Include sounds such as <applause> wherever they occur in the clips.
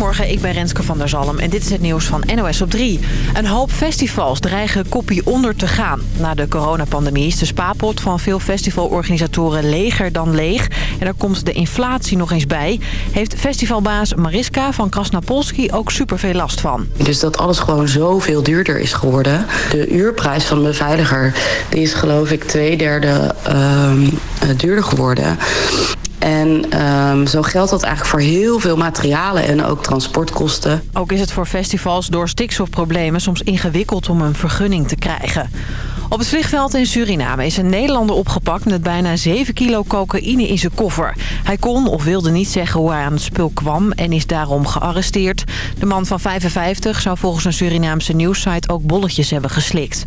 Goedemorgen, ik ben Renske van der Zalm en dit is het nieuws van NOS op 3. Een hoop festivals dreigen kopie onder te gaan. Na de coronapandemie is de spaarpot van veel festivalorganisatoren leger dan leeg. En daar komt de inflatie nog eens bij. Heeft festivalbaas Mariska van Krasnapolski ook superveel last van. Dus dat alles gewoon zoveel duurder is geworden. De uurprijs van de beveiliger die is geloof ik twee derde uh, duurder geworden. En um, zo geldt dat eigenlijk voor heel veel materialen en ook transportkosten. Ook is het voor festivals door stikstofproblemen soms ingewikkeld om een vergunning te krijgen. Op het vliegveld in Suriname is een Nederlander opgepakt met bijna 7 kilo cocaïne in zijn koffer. Hij kon of wilde niet zeggen hoe hij aan het spul kwam en is daarom gearresteerd. De man van 55 zou volgens een Surinaamse nieuwssite ook bolletjes hebben geslikt.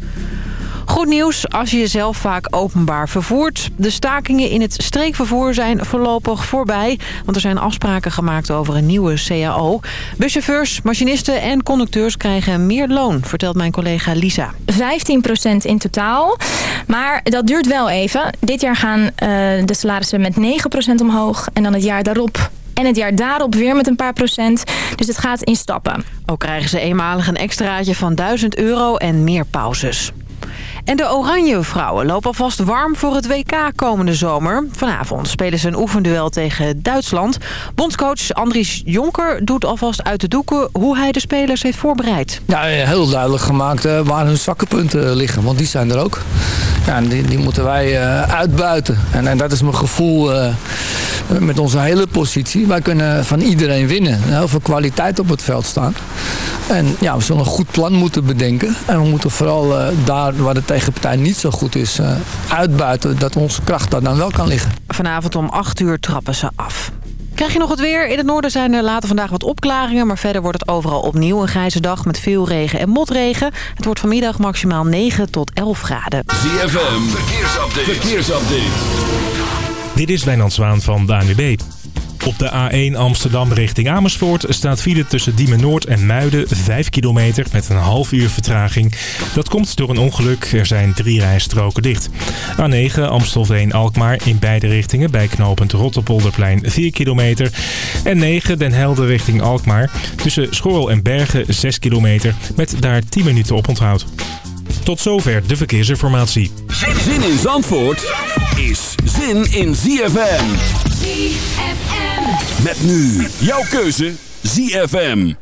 Goed nieuws als je jezelf vaak openbaar vervoert. De stakingen in het streekvervoer zijn voorlopig voorbij. Want er zijn afspraken gemaakt over een nieuwe CAO. Buschauffeurs, machinisten en conducteurs krijgen meer loon, vertelt mijn collega Lisa. 15% in totaal. Maar dat duurt wel even. Dit jaar gaan uh, de salarissen met 9% omhoog. En dan het jaar daarop en het jaar daarop weer met een paar procent. Dus het gaat in stappen. Ook krijgen ze eenmalig een extraatje van 1000 euro en meer pauzes. En de Oranje vrouwen lopen alvast warm voor het WK komende zomer. Vanavond spelen ze een oefenduel tegen Duitsland. Bondscoach Andries Jonker doet alvast uit de doeken hoe hij de spelers heeft voorbereid. Ja, heel duidelijk gemaakt uh, waar hun zakkenpunten liggen, want die zijn er ook. Ja, die, die moeten wij uh, uitbuiten. En, en, dat is mijn gevoel met onze hele positie. Wij kunnen van iedereen winnen. Heel veel kwaliteit op het veld staan. En ja, we zullen een goed plan moeten bedenken. En we moeten vooral daar waar het tegenpartij niet zo goed is... Uh, uitbuiten dat onze kracht daar dan wel kan liggen. Vanavond om 8 uur trappen ze af. Krijg je nog het weer? In het noorden zijn er later vandaag wat opklaringen... maar verder wordt het overal opnieuw een grijze dag met veel regen en motregen. Het wordt vanmiddag maximaal 9 tot 11 graden. ZFM, verkeersupdate. verkeersupdate. Dit is Wijnand Zwaan van de ANWB. Op de A1 Amsterdam richting Amersfoort staat file tussen Diemen Noord en Muiden 5 kilometer met een half uur vertraging. Dat komt door een ongeluk. Er zijn drie rijstroken dicht. A9 Amstelveen-Alkmaar in beide richtingen bij knooppunt Rotterpolderplein 4 kilometer. En 9 Den Helder richting Alkmaar tussen Schorrel en Bergen 6 kilometer met daar 10 minuten op onthoud. Tot zover de verkeersinformatie. Zin in Zandvoort is zin in ZFM. ZFM. Met nu jouw keuze ZFM.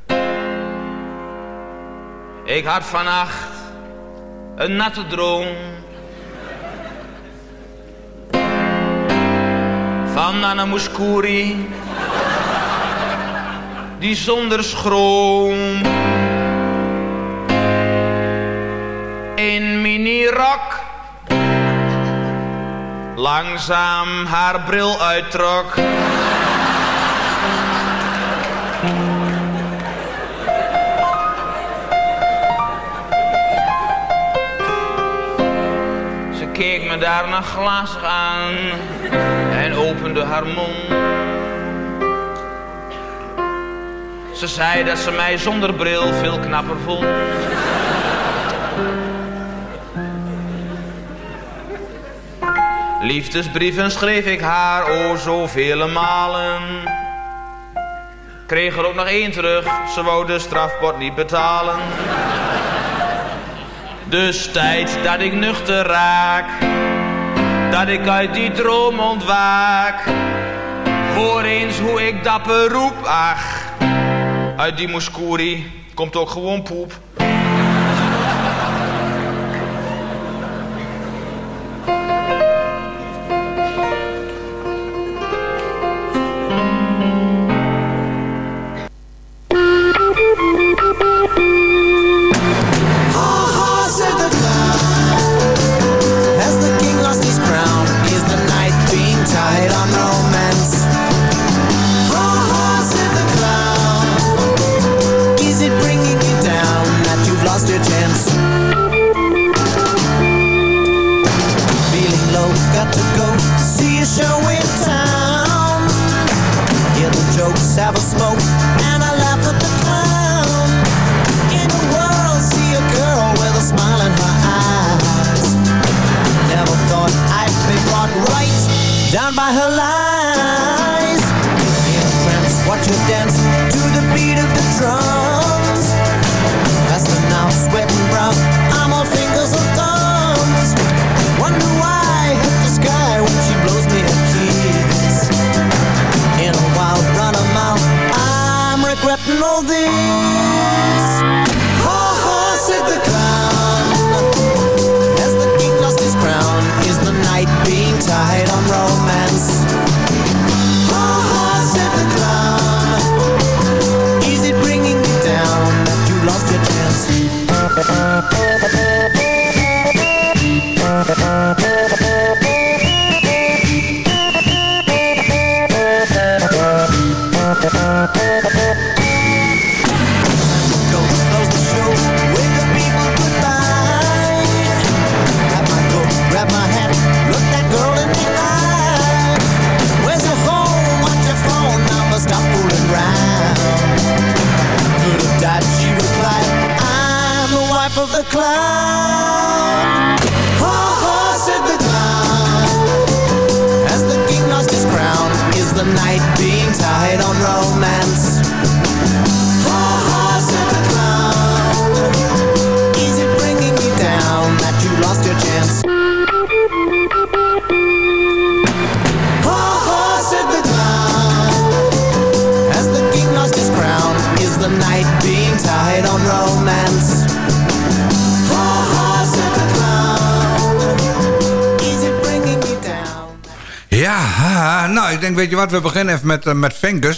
Ik had vannacht een natte droom. Van Nana Mouskouri. Die zonder schroom. In mini-rok. Langzaam haar bril uittrok. keek me daarna glazig aan en opende haar mond. Ze zei dat ze mij zonder bril veel knapper vond. Liefdesbrieven schreef ik haar o zoveel malen. Kreeg er ook nog één terug, ze wou de strafbord niet betalen. Dus tijd dat ik nuchter raak, dat ik uit die droom ontwaak. Hoor eens hoe ik dapper roep, ach, uit die moeskuri komt ook gewoon poep.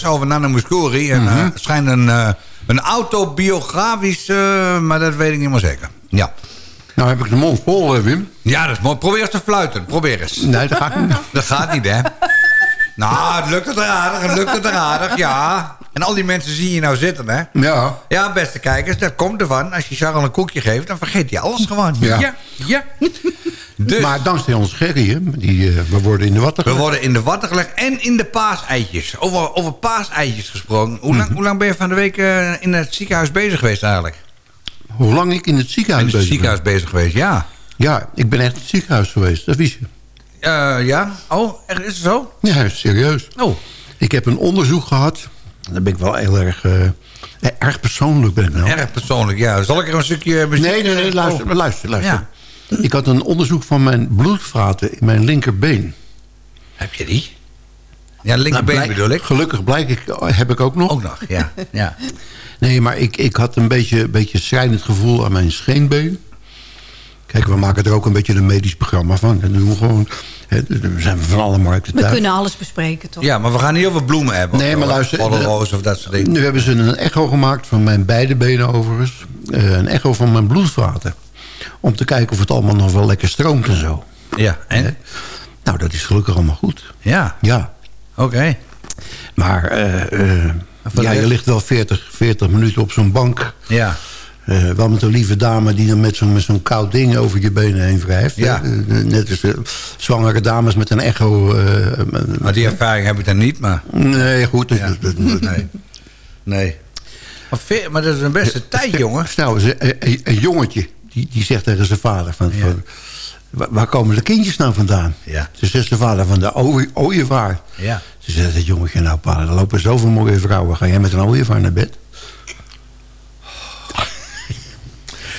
Over Nana Muscuri. En eh, het schijnt een, eh, een autobiografisch, eh, maar dat weet ik niet meer zeker. Ja. Nou heb ik de mond vol, Wim. Ja, dat is mooi. Probeer eens te fluiten. Probeer eens. Nee, dat gaat niet. Dat gaat niet, hè? Nou, het lukt het er aardig, het lukt het er aardig, ja. En al die mensen zien je nou zitten, hè? Ja. Ja, beste kijkers, dat komt ervan. Als je Charles een koekje geeft, dan vergeet hij alles gewoon. Ja. ja. ja. Dus, Maar dankzij ons Gerry, hè, die, eh, we worden in de watten we gelegd. worden in de watten gelegd en in de paaseitjes. Over, over paaseitjes gesproken. Hoe lang, hoe lang ben je van de week eh, in het ziekenhuis bezig geweest eigenlijk? Hoe lang ik in het ziekenhuis In het bezig ziekenhuis bezig geweest, ja. Ja, ik ben echt in het ziekenhuis geweest, dat wist je. Eh, ja? Oh, echt, is het zo? Ja, serieus. Oh. Ik heb een onderzoek gehad. Daar ben ik wel heel erg... erg persoonlijk ben ik nou. Erg persoonlijk, ja. Zal ik er een stukje muziek... Nee, nee, nee, luister, Oh. luister, luister. Ja. Ik had een onderzoek van mijn bloedvaten in mijn linkerbeen. Heb je die? Ja, linkerbeen Nou, blijk- bedoel ik. Gelukkig blijk ik, heb ik ook nog. Ook nog, ja. ja. <laughs> Nee, maar ik, ik had een beetje, beetje schrijnend gevoel aan mijn scheenbeen. Kijk, we maken er ook een beetje een medisch programma van. Dat doen we gewoon. Hè, we zijn van alle markten We thuis. kunnen alles bespreken, toch? Ja, maar we gaan niet over bloemen hebben. Nee, of maar luister, Pollenroos of dat soort dingen. Nu hebben ze een echo gemaakt van mijn beide benen overigens. Eh, een echo van mijn bloedvaten. Om te kijken of het allemaal nog wel lekker stroomt en zo. Ja, en? Nou, dat is gelukkig allemaal goed. Ja, Ja, oké. maar voor ja, je ligt wel 40, 40 minuten op zo'n bank. Ja. Eh, wel met een lieve dame die dan met zo'n met zo'n koud ding over je benen heen wrijft. Ja. Net als zwangere dames met een echo. Maar die ervaring heb ik dan niet, maar... nee, goed. dus Ja. Nee. Nee. Maar, dat is een beste tijd, jongen. Nou, een, een jongetje die, die zegt tegen zijn vader... Van, Ja. van, waar, komen de kindjes nou vandaan? Ja. Ze zegt zijn vader van de ooie- ooievaar. Ja. Ze zegt, dat jongetje, nou pa, er lopen zoveel mooie vrouwen. Ga jij met een ooievaar naar bed?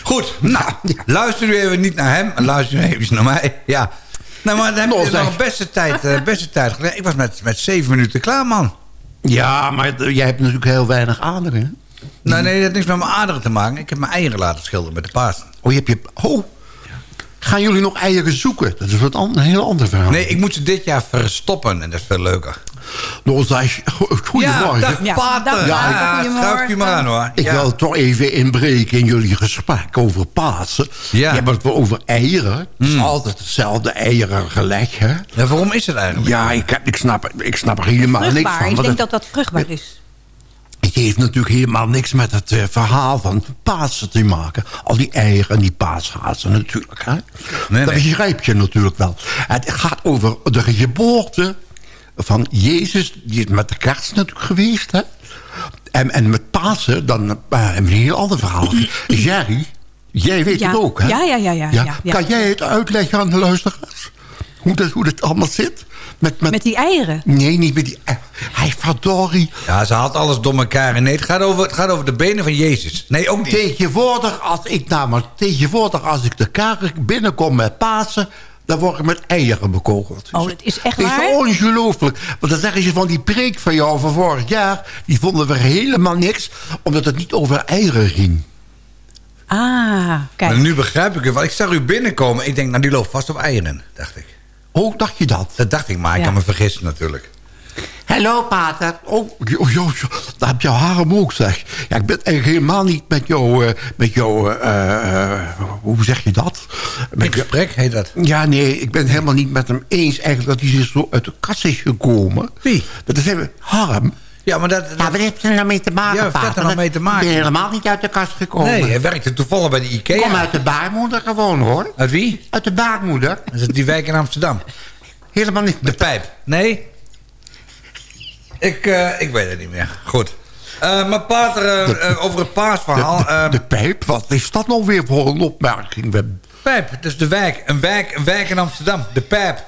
Goed, nou, <laughs> luister nu even niet naar hem, luister nu even naar mij. Ja. Nou, maar dan heb je Nog een beste tijd, eh, beste tijd. Ik was met, met zeven minuten klaar, man. Ja, maar jij hebt natuurlijk heel weinig aderen. Nou, nee, dat heeft niks met mijn aderen te maken. Ik heb mijn eieren laten schilderen met de paas. Oh, je hebt je... Oh, gaan jullie nog eieren zoeken? Dat is wat een heel ander verhaal. Nee, ik moet ze dit jaar verstoppen en dat is veel leuker. <laughs> Ja, goedemorgen. Ja, dag, Ja, pater, ja, schuift u maar aan hoor. Ik ja. wil toch even inbreken in jullie gesprek over Pasen. Ja. Je hebt het wel over eieren. Het is altijd hetzelfde eieren geleg, hè? Ja, waarom is het eigenlijk? Ja, ik, ik, snap, ik snap er helemaal niks van. Ik denk dat dat vruchtbaar is. Het heeft natuurlijk helemaal niks met het eh, verhaal van Pasen te maken. Al die eieren en die paashazen natuurlijk, hè? Nee, Dat nee. begrijp je natuurlijk wel. Het gaat over de geboorte van Jezus. Die is met de kerst natuurlijk geweest, hè? En, en met Pasen, dan eh, hebben we een heel ander verhaal. Jerry, jij weet Ja. het ook, hè? Ja, ja, ja, ja, ja, ja. Kan jij het uitleggen aan de luisteraars? Hoe dat, hoe dat allemaal zit? Met, met, Met die eieren. Nee, niet met die... ei- Hij verdorie. Ja, ze haalt alles door elkaar. En nee, het gaat, over, het gaat over de benen van Jezus. Nee, ook niet. Tegenwoordig als ik namelijk, tegenwoordig als ik de kerk binnenkom met Pasen, dan word ik met eieren bekogeld. Oh, dat is echt Het is waar? ongelooflijk. Want dan zeggen ze van die preek van jou van vorig jaar... die vonden we helemaal niks, omdat het niet over eieren ging. Ah, Maar kijk. nu begrijp ik het. Want ik zag u binnenkomen. Ik denk, nou, die loopt vast op eieren, dacht ik. Hoe dacht je dat? Dat dacht ik, maar ik Ja. kan me vergissen natuurlijk. Hallo, pater. Oh, jo, jo, jo, daar heb je harem ook, zeg. Ja, ik ben eigenlijk helemaal niet met jou... eh, met jou eh, eh, hoe zeg je dat? Met In gesprek heet dat. Ja, nee, ik ben het helemaal niet met hem eens eigenlijk... dat hij zich zo uit de kast is gekomen. Wie? Dat is even harm. Ja, maar dat... Ja, wat heeft er nou mee te maken, Ja, wat heeft er nou mee te maken? Ik ben helemaal niet uit de kast gekomen. nee, hij werkte toevallig bij de ik kom IKEA. uit de baarmoeder gewoon, hoor. Uit wie? Uit de baarmoeder. Dat is die wijk in Amsterdam. Helemaal niet. De pijp. Nee? Ik, eh, ik weet het niet meer. Goed. Eh, maar pater, eh, over het paasverhaal. De, de, de pijp, wat is dat nou weer voor een opmerking? We- pijp, dus de wijk. Een wijk, een wijk in Amsterdam. De pijp.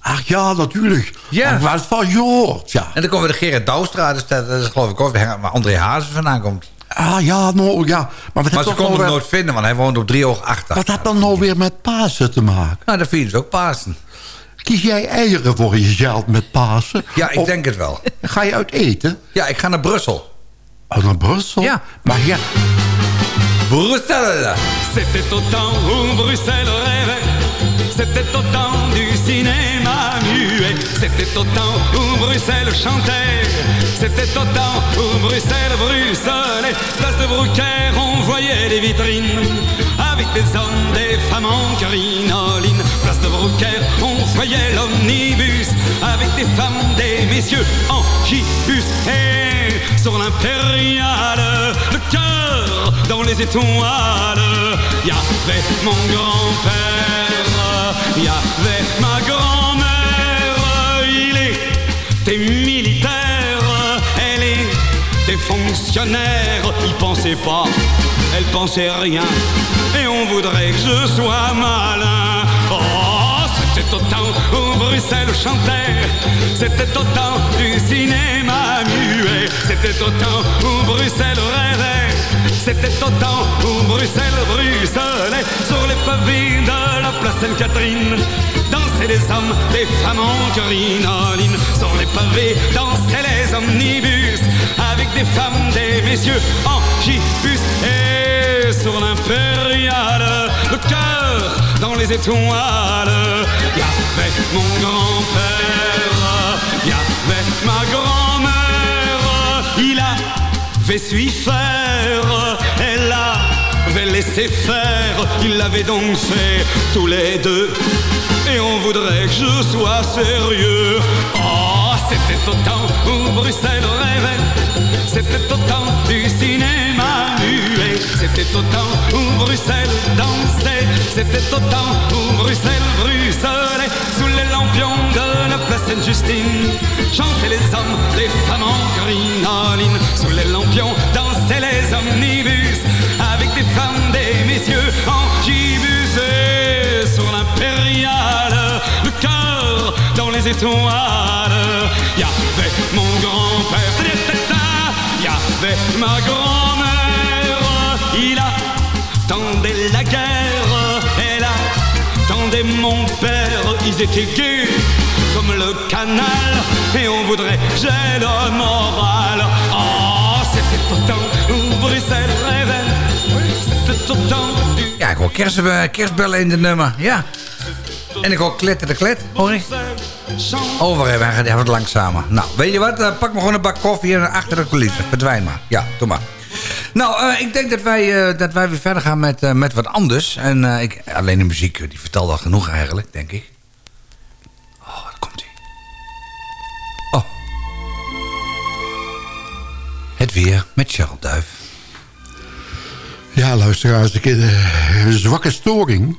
Ach ja, natuurlijk. Ja. Ik was van gehoord, ja. En dan komen we de Gerard Douwstra. Dus dat, dat is geloof ik ook waar André Hazes vandaan komt. Ah ja, nou ja. Maar, wat, Maar ze dat konden nou hem weer- nooit vinden, want hij woont op driehoog achter. wat heeft dan nou weer met Pasen te maken? Nou, dat vieren ze ook Pasen. Kies jij eieren voor je geld met Pasen? Ja, ik Of denk het wel. Ga je uit eten? Ja, ik ga naar Brussel. Oh, naar Brussel? Ja. Maar ja, Brussel! C'était au temps où Bruxelles rêvait, c'était au temps du cinéma muet, c'était au temps où Bruxelles chantait, c'était au temps où Bruxelles bruxelait, place de Brouquer on voyait les vitrines, avec des hommes, des femmes en crinoline, place de Brouquer on voyait l'omnibus, avec des femmes, des messieurs en gibus, et sur l'impériale, le cœur dans les étoiles. Il y avait mon grand-père, il y avait ma grand-mère. Il était militaire, elle était fonctionnaire. Il pensait pas, elle pensait rien. Et on voudrait que je sois malin. Oh, c'était au temps où Bruxelles chantait. C'était au temps du cinéma muet. C'était au temps où Bruxelles rêvait. C'était au temps où Bruxelles sur les pavés de la place Sainte-Catherine. Dansaient les hommes, les femmes en crinoline. Sur les pavés dansaient les omnibus. Avec des femmes, des messieurs en gibus. Et sur l'impériale, le cœur dans les étoiles. Il y avait mon grand-père, y avait ma grand-mère. Il avait su faire, laissé faire. Il l'avait donc fait tous les deux. Et on voudrait que je sois sérieux. Oh, c'était au temps où Bruxelles rêvait. C'était au temps du cinéma muet. C'était au temps où Bruxelles dansait. C'était au temps où Bruxelles bruxelait. Sous les lampions de la place Sainte-Justine. Chantaient les hommes, les femmes en crinoline. Sous les lampions dansaient les omnibus. Avec des femmes, des messieurs en gibus. Et sur dans les étoiles. Il y avait mon grand-père. Y avait ma grand-mère. Il attendait la guerre. Elle attendait mon père. Ils étaient gays comme le canal. Et on voudrait j'ai le moral. Oh, c'était temps où Bruxelles rêvait. Ja, ik hoor kerst, kerstbellen in de nummer. Ja. En ik hoor kletten de klet, hoor ik. Over hebben, hij gaat wat langzamer. Nou, weet je wat? Eh, pak maar gewoon een bak koffie en achter de coulissen. Verdwijn maar. Ja, doe maar. Nou, eh, ik denk dat wij, eh, dat wij weer verder gaan met, met wat anders. En ik, alleen de muziek, die vertelt al genoeg eigenlijk, denk ik. Oh, daar komt ie. Oh. Het weer met Charles Duif. Ja, luisteraars, ik, een zwakke storing.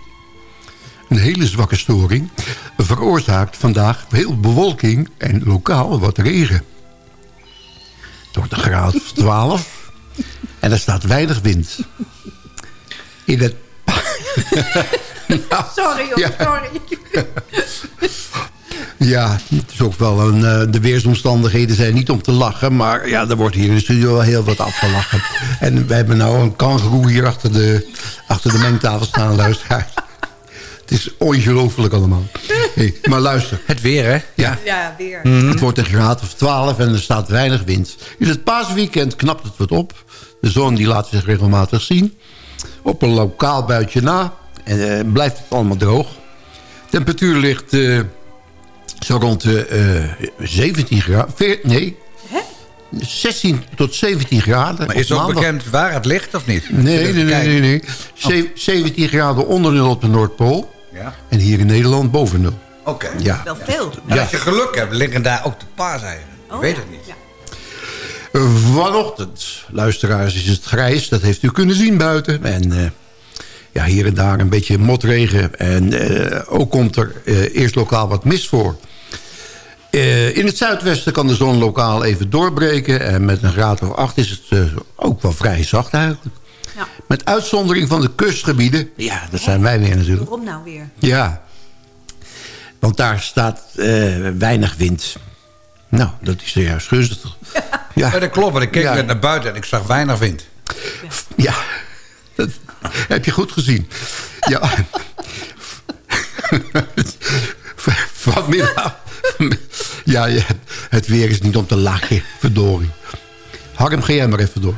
Een hele zwakke storing. Veroorzaakt vandaag veel bewolking en lokaal wat regen. Het wordt een graad of 12. En er staat weinig wind. In het... <laughs> Nou, Sorry, hoor, Ja. sorry. Ja, het is ook wel een, eh, de weersomstandigheden zijn niet om te lachen. Maar ja, er wordt hier in de studio wel heel wat afgelachen. En we hebben nou een kangeroe hier achter de, achter de mengtafel staan, luisteraars. Het is ongelooflijk allemaal. Hey, maar luister. Het weer, hè? Ja. Ja, weer. Het wordt een graad of 12 en er staat weinig wind. In het paasweekend knapt het wat op. De zon die laat zich regelmatig zien. Op een lokaal buitje na. En eh, blijft het allemaal droog. Temperatuur ligt eh, zo rond de eh, 17 graden. Nee. 16 tot 17 graden. Maar is ook maandag- bekend waar het ligt, of niet? Nee, nee, nee, nee. nee. Ze- 17 graden onder nul op de Noordpool. Ja. En hier in Nederland boven nul. Oké. Ja. Wel veel. Ja. als je geluk hebt, liggen daar ook de paaseieren. Ik weet het niet. Vanochtend, luisteraars, is het grijs. Dat heeft u kunnen zien buiten. En eh, ja, hier en daar een beetje motregen. En eh, ook komt er eh, eerst lokaal wat mist voor. Eh, in het zuidwesten kan de zon lokaal even doorbreken. En met een graad of 8 is het ook wel vrij zacht eigenlijk. Ja. Met uitzondering van de kustgebieden. Ja, dat zijn wij weer natuurlijk. Waarom nou weer? Ja, want daar staat eh, weinig wind. Nou, dat is juist gunstig. Ja, dat klopt. Want ik keek Ja. net naar buiten en ik zag weinig wind. Ja, dat heb je goed gezien. Ja. <laughs> Vanmiddag. Ja, ja, het weer is niet om te lachen, verdorie. Harm, ga jij maar even door.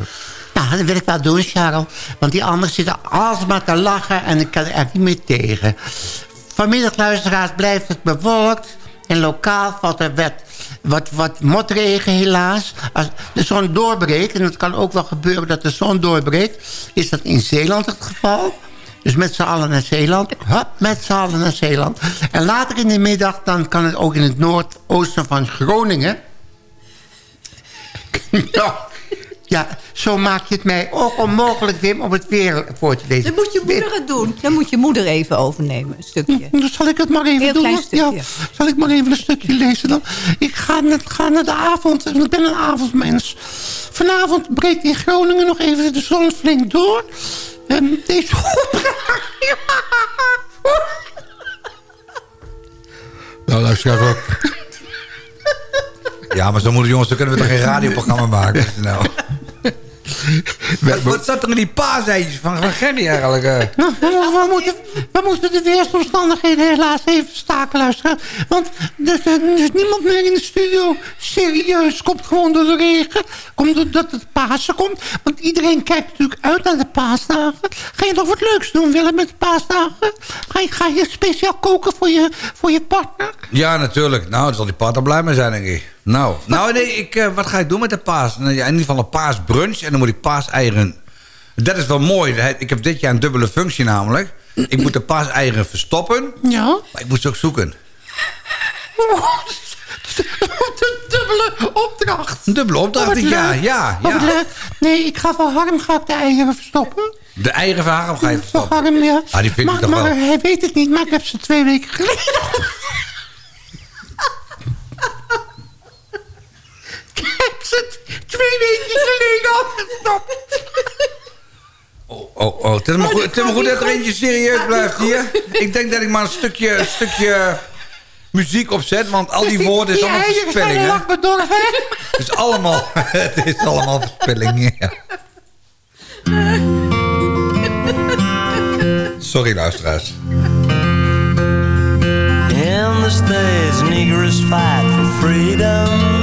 Nou, dat wil ik wel doen, Charles. Want die anderen zitten alsmaar te lachen en ik kan er echt niet meer tegen. Vanmiddag, luisteraars, blijft het bewolkt. En lokaal valt er wat, wat, wat motregen helaas. Als de zon doorbreekt, en het kan ook wel gebeuren dat de zon doorbreekt... is dat in Zeeland het geval. Dus met z'n allen naar Zeeland. Hup, met z'n allen naar Zeeland. En later in de middag dan kan het ook in het noordoosten van Groningen... <laughs> ja, zo maak je het mij ook onmogelijk, Wim, om het weer voor te lezen. Dan moet je moeder het doen. Dan moet je moeder even overnemen, een stukje. Dan zal ik het maar even Heel doen. klein hoor. stukje. Ja, zal ik maar even een stukje lezen dan? Ik ga naar, ga naar de avond. Ik ben een avondmens. Vanavond breekt in Groningen nog even de zon flink door. En deze... <laughs> nou, luister even. <laughs> Ja, maar zo moeten jongens, dan kunnen we toch geen radioprogramma maken? Nou. <laughs> Wat, wat zat er in die paaseitjes van, van Gerry eigenlijk? eh? Nou, we, moeten, we moeten de weersomstandigheden helaas even staken luisteren. Want er, er is niemand meer in de studio. Serieus, komt gewoon door de regen. Komt doordat het Pasen komt. Want iedereen kijkt natuurlijk uit naar de paasdagen. Ga je nog wat leuks doen, Willem, met de paasdagen? Ga je, ga je speciaal koken voor je, voor je partner? Ja, natuurlijk. Nou, daar zal die partner blij mee zijn, denk ik. Nou, nou nee, ik, eh, wat ga ik doen met de paas? Nou, ja, in ieder geval een paasbrunch en dan moet ik paaseieren... Dat is wel mooi. Ik heb dit jaar een dubbele functie namelijk. Ik moet de paaseieren verstoppen, Ja. maar ik moet ze ook zoeken. De dubbele opdracht. Een dubbele opdracht ja. Ja. leuk. Nee, ik ga voor Harm ga ik de eieren verstoppen. De eieren van Harm ga je verstoppen. Harm, ja. Ah, die vindt maar, hij toch maar wel. hij weet het niet, maar ik heb ze twee weken geleden... ze twee weken geleden afgestopt. Oh, oh, het is maar goed, het is maar goed dat er eentje serieus blijft hier. Ik denk dat ik maar een stukje, een stukje muziek opzet, want al die woorden is Die allemaal eieren zijn verspilling, hè? Het is allemaal, <laughs> het is allemaal verspilling, ja. Sorry, luisteraars. In the States, Negroes fight for freedom.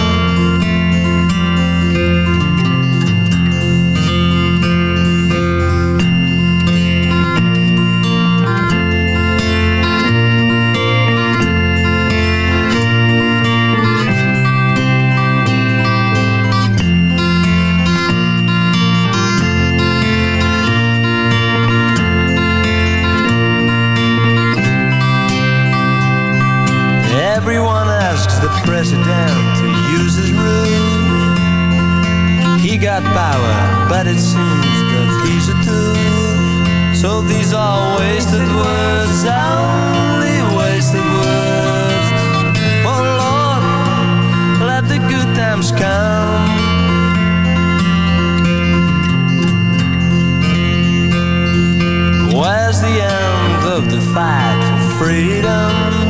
President to use his rule. He got power, but it seems that he's a tool. So these are wasted words, only wasted words. Oh Lord, let the good times come. Where's the end of the fight for freedom?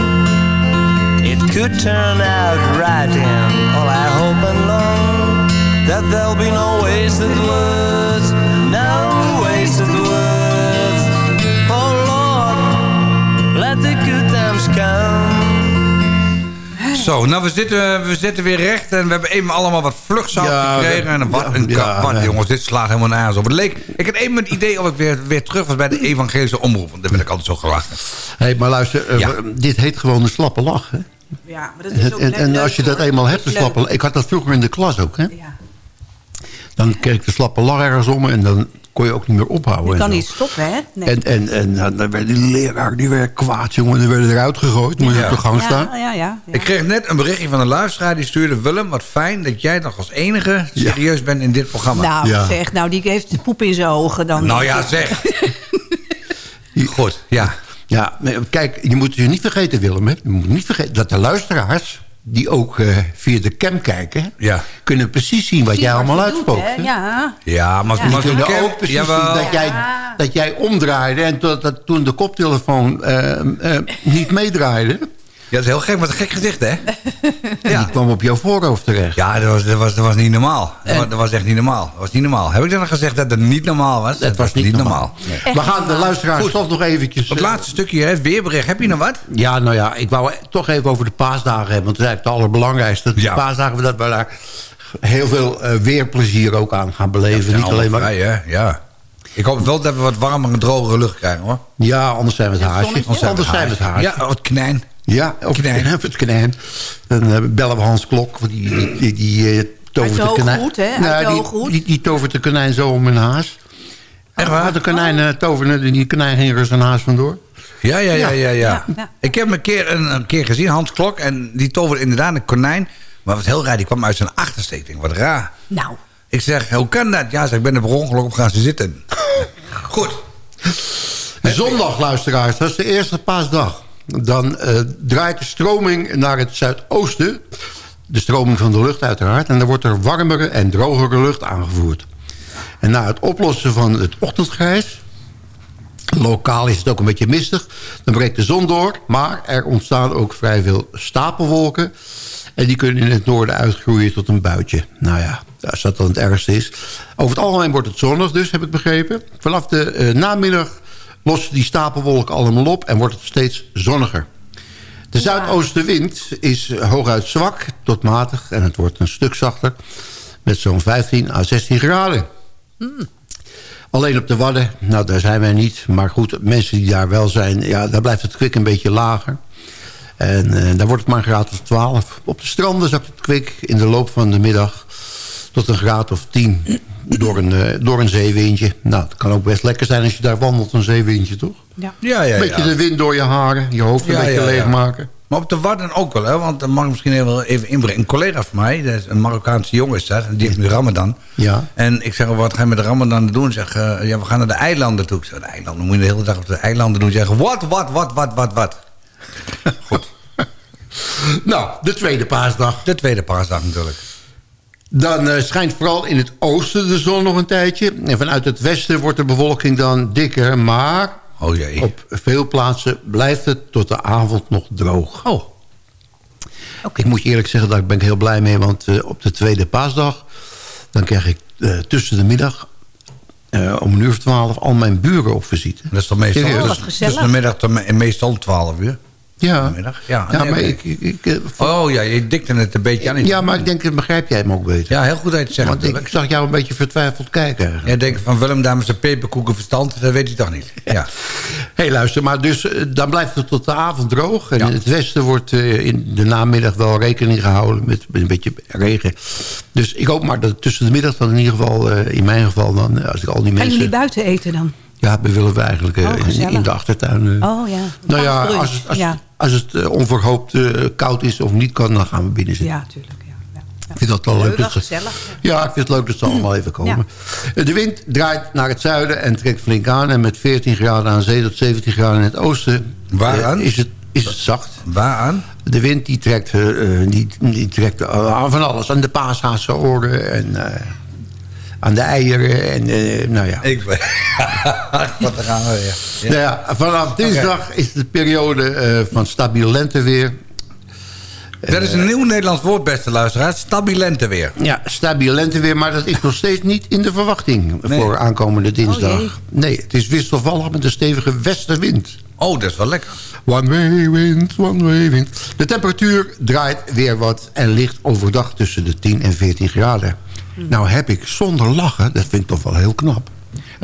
Could turn out right and all I hope and long that there'll be no wasted words, no wasted words. Oh Lord, let the good times come. Zo, nou we zitten, we zitten weer recht en we hebben even allemaal wat vluchtzout Ja, gekregen. En wat ja, een ja, wat, nee. jongens, dit slaat helemaal nergens op. Het leek, ik had even het idee of ik weer, weer terug was bij de evangelische omroep. Want daar ben ik altijd zo gelachen. Hé, maar luister, eh, Ja. dit heet gewoon een slappe lach. Hè? Ja, maar dat is ook En, net en leuk, als je dat hoor. eenmaal hebt, de slappe. Ik had dat vroeger in de klas ook. Hè? Dan kreeg ik de slappe lach ergens om en dan kon je ook niet meer ophouden. Je kan niet stoppen, hè? Nee. En, en, en nou, dan werd die leraar die werd kwaad, jongen. Die werden eruit gegooid. Moet je Ja. op de gang staan. ja, ja, ja. Ik kreeg net een berichtje van een luisteraar die stuurde... Willem, wat fijn dat jij nog als enige serieus bent in dit programma. Nou, Ja. zeg, nou, die heeft de poep in zijn ogen. Dan Nou ja, zeg. <laughs> Goed, ja. Ja, kijk, je moet je niet vergeten, Willem. Hè? Je moet niet vergeten dat de luisteraars... die ook eh, via de cam kijken... Ja. kunnen precies zien wat jij allemaal uitspookt. Ja. Ja, maar, Ja. Die kunnen cam- ook precies jawel. zien dat jij, dat jij omdraaide... en dat, dat toen de koptelefoon eh, eh, niet meedraaide... Ja, dat is heel gek, maar een gek gezicht, hè? <laughs> die kwam op jouw voorhoofd terecht. Ja, dat was, dat was, dat was niet normaal. Dat was, dat was echt niet normaal. Dat was niet normaal. Heb ik dan nog gezegd dat het niet normaal was? Het was niet normaal. Nee. We gaan de luisteraars toch nog eventjes... Het eh, laatste stukje, hè, weerbericht. Heb je nog wat? Ja, nou ja, ik wou toch even over de paasdagen hebben. Want dat is eigenlijk het allerbelangrijkste. De Ja. paasdagen, dat we daar heel veel eh, weerplezier ook aan gaan beleven. niet alleen maar... Vrij, hè? Ja. Ik hoop wel dat we wat warmer en drogere lucht krijgen, hoor. Ja, anders zijn we het haasje. Anders zijn we het haasje. Ja, wat knijn. Ja, of Knijn. knijn. Of het knijn. Dan eh, bellen we Hans Klok. want Die, die, die, die eh, tovert de konijn. hoed, hè? Nou, die, die, die tovert de konijn zo om een haas. Echt waar? Ah, De konijn uh, toverde, die konijn ging er zijn haas vandoor. Ja, ja, ja, ja, ja. Ja, ja. Ik heb hem een keer, een, een keer gezien, Hans Klok. En die toverde inderdaad een konijn. Maar wat heel raar, die kwam uit zijn achtersteek. Ik denk, wat raar. Nou, Ik zeg, hoe kan dat? Ja, zeg, ik ben er per ongeluk op gaan zitten. <laughs> Goed. Zondag, luisteraars, dat is de eerste paasdag. Dan eh, draait de stroming naar het zuidoosten. De stroming van de lucht uiteraard. En dan wordt er warmere en drogere lucht aangevoerd. En na het oplossen van het ochtendgrijs... lokaal is het ook een beetje mistig... dan breekt de zon door, maar er ontstaan ook vrij veel stapelwolken... en die kunnen in het noorden uitgroeien tot een buitje. Nou ja, als dat dan het ergste is. Over het algemeen wordt het zonnig dus, heb ik begrepen. Vanaf de eh, namiddag lossen die stapelwolken allemaal op... en wordt het steeds zonniger. De zuidoostenwind is hooguit zwak tot matig... en het wordt een stuk zachter met zo'n 15 à 16 graden. Alleen op de Wadden, nou daar zijn wij niet. Maar goed, mensen die daar wel zijn, ja, daar blijft het kwik een beetje lager. En eh, daar wordt het maar een graad of 12. Op de stranden zakt het kwik in de loop van de middag tot een graad of 10 door een, eh, door een zeewindje. Nou, het kan ook best lekker zijn als je daar wandelt, een zeewindje, toch? ja. Ja, ja, Een beetje ja. de wind door je haren, je hoofd een Ja, beetje ja, ja. leegmaken. Maar op de Wadden ook wel, hè? want dat mag ik misschien even, even inbrengen. Een collega van mij, dat is een Marokkaanse jongen is dat, en die heeft nu Ramadan. Ja. En ik zeg, wat ga je met de Ramadan doen? Zeg, eh, ja, we gaan naar de eilanden toe. Ik zeg, de eilanden, moet je de hele dag op de eilanden doen. Zeggen, wat, wat, wat, wat, wat, wat? <laughs> Nou, de tweede paasdag. De tweede paasdag natuurlijk. Dan eh, schijnt vooral in het oosten de zon nog een tijdje. En vanuit het westen wordt de bewolking dan dikker. Maar Oh jee. op veel plaatsen blijft het tot de avond nog droog. Oh. Ik moet je eerlijk zeggen, daar ben ik heel blij mee. Want eh, op de tweede paasdag... dan krijg ik eh, tussen de middag... eh, om een uur of twaalf al mijn buren op visite. Dat is toch meestal? Oh, tussen, de middag meestal 12 uur. Ja, Middag. Ja, ja nee, maar ik... ik, ik, eh, Oh ja, je dikte het een beetje aan. ja, maar ik denk, dat begrijp jij hem ook beter. Ja, heel goed je het zegt Want ik, natuurlijk. ik zag jou een beetje vertwijfeld kijken. Jij denkt van Willem, daar met zijn peperkoeken verstand, dat weet hij toch niet. <laughs> Ja. Hé, hey, luister, maar dus eh, dan blijft het tot de avond droog. En Ja. in het westen wordt eh, in de namiddag wel rekening gehouden met een beetje regen. Dus ik hoop maar dat tussen de middag dan in ieder geval, eh, in mijn geval dan, als ik al die Gaan mensen... jullie buiten eten dan? Ja, we willen we eigenlijk Oh, in, de achtertuin. eh. Oh ja. nou ja, als het, als, ja. Als het eh, onverhoopt eh, koud is of niet kan, dan gaan we binnen zitten. Ja, tuurlijk. Ja. Ik vind dat wel leuk. Dat ze-. Ja, ik vind het leuk dat ze allemaal even komen. Eh, De wind draait naar het zuiden en trekt flink aan. En met 14 graden aan zee tot 17 graden in het oosten... Waaraan? is, het, is het zacht. Waaraan? De wind die trekt, die, die trekt aan van alles. Aan de paashaase oren en eh, aan de eieren. En, eh, nou ja. Ik ben... <laughs> Wat gaan we weer. Nou ja, vanaf dinsdag is de periode eh, van stabiel lenteweer. Dat is een nieuw Nederlands woord, beste luisteraars. Stabilente weer. Ja, stabiel lenteweer, maar dat is nog steeds niet in de verwachting Nee. voor aankomende dinsdag. Oh, jee. nee, het is wisselvallig met een stevige westenwind. Oh, dat is wel lekker. One way wind, one way wind. De temperatuur draait weer wat en ligt overdag tussen de 10 en 14 graden. Nou heb ik zonder lachen, dat vind ik toch wel heel knap,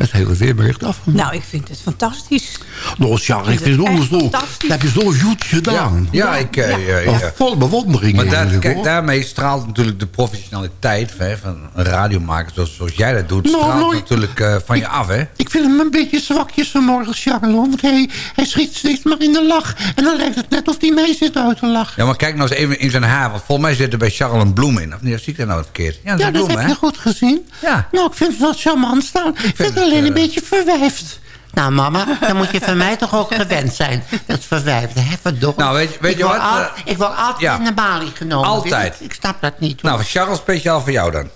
het hele weerbericht af. Nou, ik vind het fantastisch. Nou, ja, ik vind vind het het ook echt zo. fantastisch. Dat heb je zo goed gedaan. Ja, ik... eh, ja, ja. Vol bewondering Maar eigenlijk, kijk, hoor. daarmee straalt natuurlijk de professionaliteit hè, van een radiomaker zoals, zoals jij dat doet, Nou, straalt nooit. natuurlijk eh, van je af, hè? Ik vind hem een beetje zwakjes vanmorgen, Charles. Want hij, hij schiet steeds maar in de lach. En dan lijkt het net of hij mee zit uit te lachen. Ja, maar kijk nou eens even in zijn haar, want volgens mij zit er bij Charles een bloem in. Of niet, zie ik dat nou verkeerd? Ja, dat Ja, dat bloem, heb hè? je goed gezien. Ja. Nou, ik vind het wel charmant staan. Ik vind het alleen een beetje verwijfd. Nou, mama, dan moet je van mij toch ook gewend zijn. Dat verwijfde, hè, verdomme. Nou, weet je- weet ik je wat, al- eh, ik word altijd ja. in de balie genomen. Altijd. Ik, ik snap dat niet, hoor. Nou, Charles speciaal voor jou dan.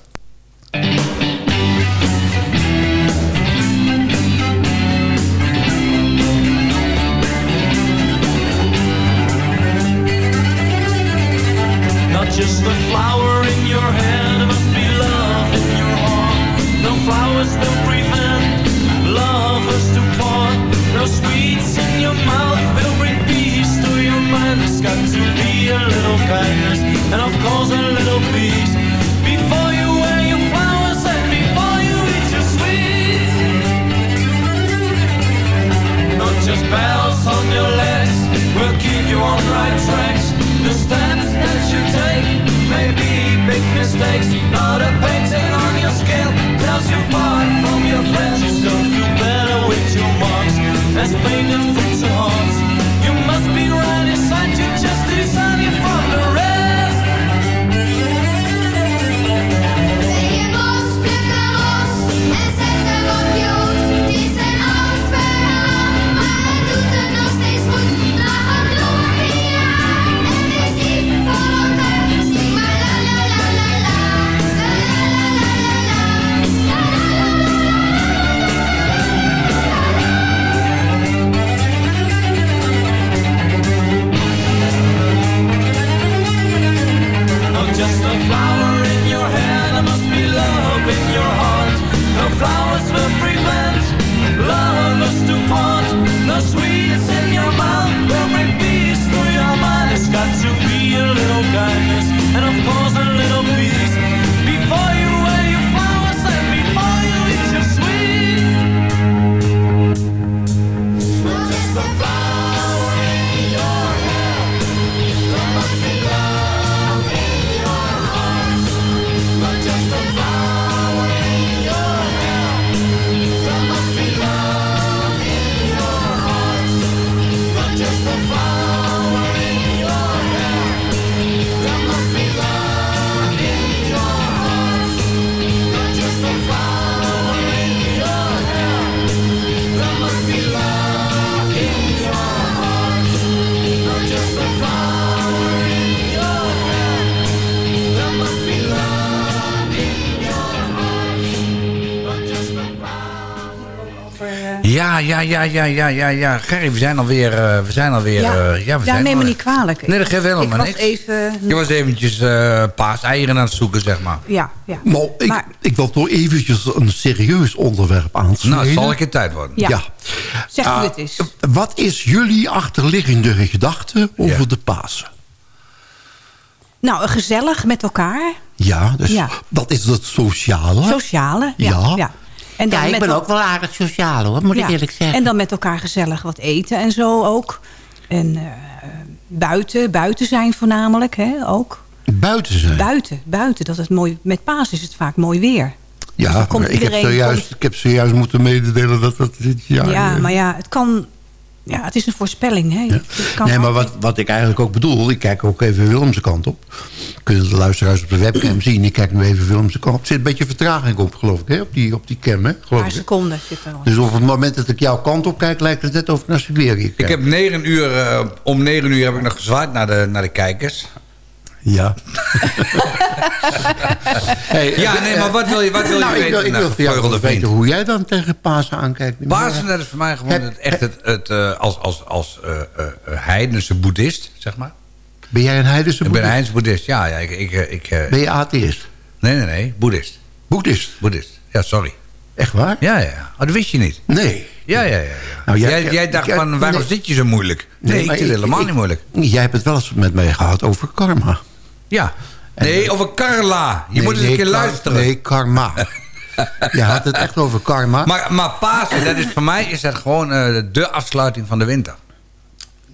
Ja, ja, ja, ja, ja. Gerry, we zijn alweer... eh we zijn alweer Ja, eh, ja, we ja, zijn neem me niet kwalijk. Nee, dat geeft helemaal ik was niks. even... Je was eventjes eh paaseieren aan het zoeken, zeg maar. Ja, ja. Nou, ik, ik wil toch eventjes een serieus onderwerp aansnijden. Nou, zal ik in tijd worden. Ja. Zeg hoe Ah, het is. Wat is jullie achterliggende gedachte over de Pasen? Nou, gezellig met elkaar. Ja, dus Ja. dat is het sociale. Sociale. Ja. Ja. ja. En Ja, ik met ben ook wel aardig sociaal hoor, moet Ja. ik eerlijk zeggen. En dan met elkaar gezellig wat eten en zo ook. En eh, buiten, buiten zijn voornamelijk hè, ook. Buiten zijn. Buiten, buiten. Dat het mooi, met paas is het vaak mooi weer. Ja, dan ik, heb iedereen- zojuist, ik heb zojuist moeten mededelen dat dat dit jaar... ja, maar ja, het kan Ja, het is een voorspelling. Hè? Kan Nee, maar wat, wat ik eigenlijk ook bedoel... ik kijk ook even Willemse kant op. Kunnen de luisteraars op de webcam zien. Ik kijk nu even Willemse kant op. Er zit een beetje vertraging op, geloof ik, hè? Op die, op die cam, hè? Een paar seconden zit er. Dus op het moment dat ik jouw kant op kijk... lijkt het net of ik naar Siberië kijk. Ik heb negen uur, eh, om negen uur heb ik nog gezwaaid naar de, naar de kijkers. Ja. <laughs> Hey, Ja, nee, maar wat wil je, wat wil je nou, ik weten? wil, ik nou, wil weten hoe jij dan tegen Pasen aankijkt. Pasen, dat is voor mij gewoon het, echt het, het, eh, als, als, als eh, eh, heidense boeddhist, zeg maar. Ben jij een heidense Ik ben een boeddhist? heidense boeddhist, ja. ja ik, ik, ik, Ben je atheïst? nee, nee, nee, boeddhist. Boeddhist? Boeddhist, ja, sorry. Echt waar? Ja, ja, ja. Oh, dat wist je niet. Nee. Ja, ja, ja. Nou, jij- jij, jij dacht jij- van, waarom nee. zit je zo moeilijk? Nee, maar ik zit helemaal ik- niet moeilijk. Jij hebt het wel eens met mij gehad over karma. Ja. Nee, over Carla. Je Nee, moet eens nee, een keer luisteren. Nee, karma. <laughs> Je had het echt over karma. Maar, maar Pasen, dat is, voor mij is dat gewoon eh, de afsluiting van de winter.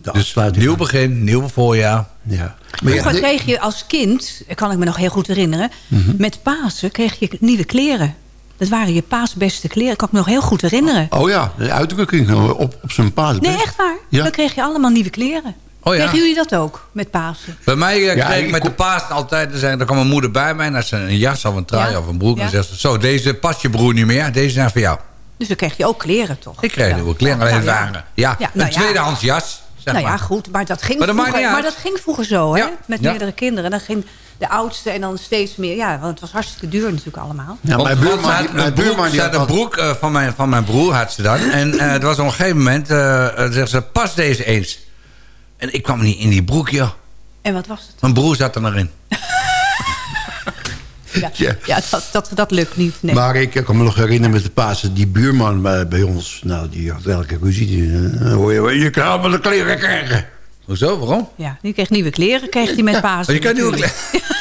De Dus afsluiting nieuw van- begin, nieuw voorjaar. Ja. Maar ja, Vroeger de- kreeg je als kind, kan ik me nog heel goed herinneren... Mhm. met Pasen kreeg je nieuwe kleren. Dat waren je paasbeste kleren. Kan ik me nog heel goed herinneren. Oh ja, de uitdrukking op, op zijn paas. Nee, echt waar. Ja. Dan kreeg je allemaal nieuwe kleren. Oh ja. Kregen jullie dat ook, met Pasen? Bij mij eh, Ja, kreeg ik ik met de Pasen altijd... Dan, zeggen, dan kwam mijn moeder bij mij en als ze een jas of een trui Ja. of een broek... Ja. dan zegt ze, zo, deze past je broer niet meer. Deze zijn voor jou. Dus dan kreeg je ook kleren, toch? Ik kreeg nieuwe kleren, alleen Nou ja. waren. Ja, Ja, nou een ja. tweedehands jas, zeg nou ja, maar. goed, maar dat ging, Maar dat vroeger, maar dat ging vroeger zo, hè? Ja, Met ja. meerdere kinderen. Dan ging de oudste en dan steeds meer. Ja, want het was hartstikke duur natuurlijk allemaal. Ja, mijn buurman, ze had mijn een broek, buurman die had had een broek eh, van, mijn, van mijn broer, had ze dan. En eh, het was op een gegeven moment, eh eh, zegt ze, pas deze eens. En ik kwam niet in die broek, joh. En wat was het? Mijn broer zat er nog in. <laughs> Ja, Ja. ja dat, dat, dat lukt niet. Nee. Maar ik kan me nog herinneren met de Pasen. Die buurman bij, bij ons, nou, die had elke ruzie. Die, eh, hoor je, je kan allemaal de kleren krijgen. Hoezo, waarom? Ja, die kreeg nieuwe kleren kreeg hij met Pasen. Oh, je kan nieuwe natuurlijk. <laughs>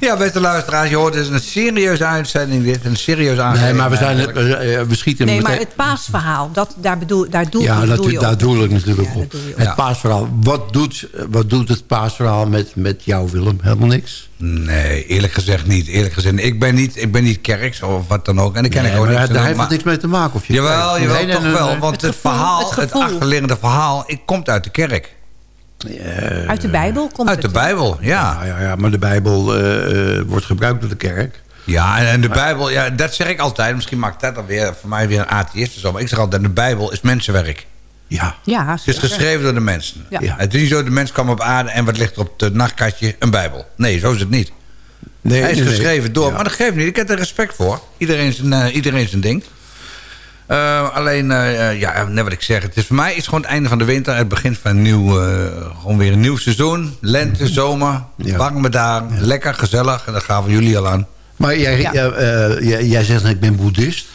<laughs> Ja, beste luisteraars, je hoort, het is een serieuze uitzending dit. Een serieus Nee, aangelegenheid maar we, zijn, we, eh, we schieten Nee, meteen- maar het paasverhaal, dat, daar, bedoel, daar doe, Ja, bedoel dat, je daar op. doe ik natuurlijk Ja, op. doe. Het Ja. paasverhaal. Wat doet, wat doet het paasverhaal met, met jou, Willem? Helemaal niks? Nee, eerlijk gezegd niet. Eerlijk gezegd, ik ben niet, ik ben niet kerks of wat dan ook. En ik ken Nee, ik ook maar niks daar heeft het niks mee te maken. Of je Jawel, jawel, Nee, nee, toch nee, wel. nee. Want Het verhaal, het het, achterliggende verhaal, ik komt uit de kerk. Uit de Bijbel komt Uit de? Bijbel, ja. Ja, ja, ja, maar de Bijbel eh, eh, wordt gebruikt door de kerk. Ja, en, en de Bijbel, ja, dat zeg ik altijd. Misschien maakt dat dan weer voor mij weer een atheïst of zo. Maar ik zeg altijd, de Bijbel is mensenwerk. Ja. Ja, Het is geschreven door de mensen. Ja. Ja. Het is niet zo, de mens kwam op aarde en wat ligt er op het nachtkastje? Een Bijbel. Nee, zo is het niet. Nee, Hij is nee, nee. geschreven door, Ja. maar dat geeft niet. Ik heb er respect voor. Iedereen zijn, eh, iedereen zijn ding. Eh, alleen, eh, eh, ja, net wat ik zeg. Het is, voor mij is gewoon het einde van de winter. Het begin van een nieuw, eh, gewoon weer een nieuw seizoen. Lente, zomer, Ja. warme dagen. Lekker, gezellig. En dat gaan we jullie al aan. Maar jij, Ja. jij, eh, jij, jij zegt, ik ben boeddhist.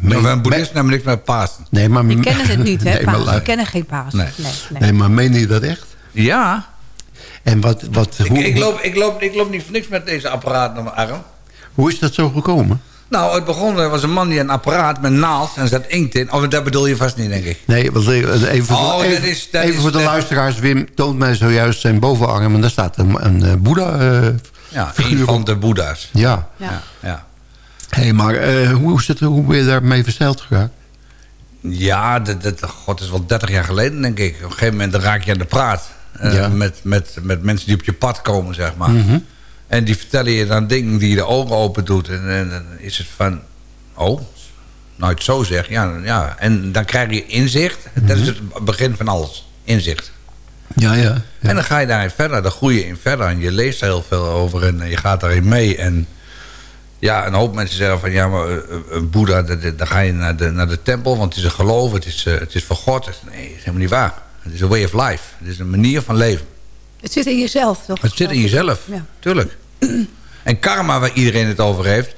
Maar we een boeddhist hebben niks met Pasen. Nee, maar... Die kennen het niet, <laughs> hè, Nee, maar, Pasen. Die lu- kennen geen Pasen. Nee. Nee, nee. nee, maar meen je dat echt? Ja, En wat, wat, ik, hoe, ik, loop, ik, loop, ik loop niet voor niks met deze apparaat naar mijn arm. hoe is dat zo gekomen? Nou, het begon, er was een man die een apparaat met naald en er zat inkt in. Oh, dat bedoel je vast niet, denk ik. Nee, want eh, even, voor de- Oh, dat even, is- dat even is- voor de dat- luisteraars. Wim toont mij zojuist zijn bovenarm en daar staat een, een eh, Boeddha eh, Ja, figuur een van op. de boeddha's. Ja. Ja. Ja, ja. Hé, maar eh, hoe, is het, hoe ben je daarmee verzeild geraakt? Ja, dat, dat, god, dat is wel 30 jaar geleden, denk ik. Op een gegeven moment raak je aan de praat. Ja. met, met, met mensen die op je pad komen, zeg maar. Mhm. En die vertellen je dan dingen die je de ogen open doet. En, en dan is het van... Oh, nou het zo zeg. Ja, ja. En dan krijg je inzicht. Dat is het begin van alles. Inzicht. Ja, ja. En dan ga je daarin verder. Dan groei je in verder. En je leest er heel veel over. En je gaat daarin mee. En ja, een hoop mensen zeggen van... Ja, maar eh, eh, Boeddha, dat- dat- dan ga je naar de, naar de tempel. Want het is een geloof. Het is, eh, het is voor God. Nee, dat is helemaal niet waar. Het is een way of life. Het is een manier van leven. Het zit in jezelf, toch? Het zit in jezelf. Ja. Tuurlijk. En karma, waar iedereen het over heeft...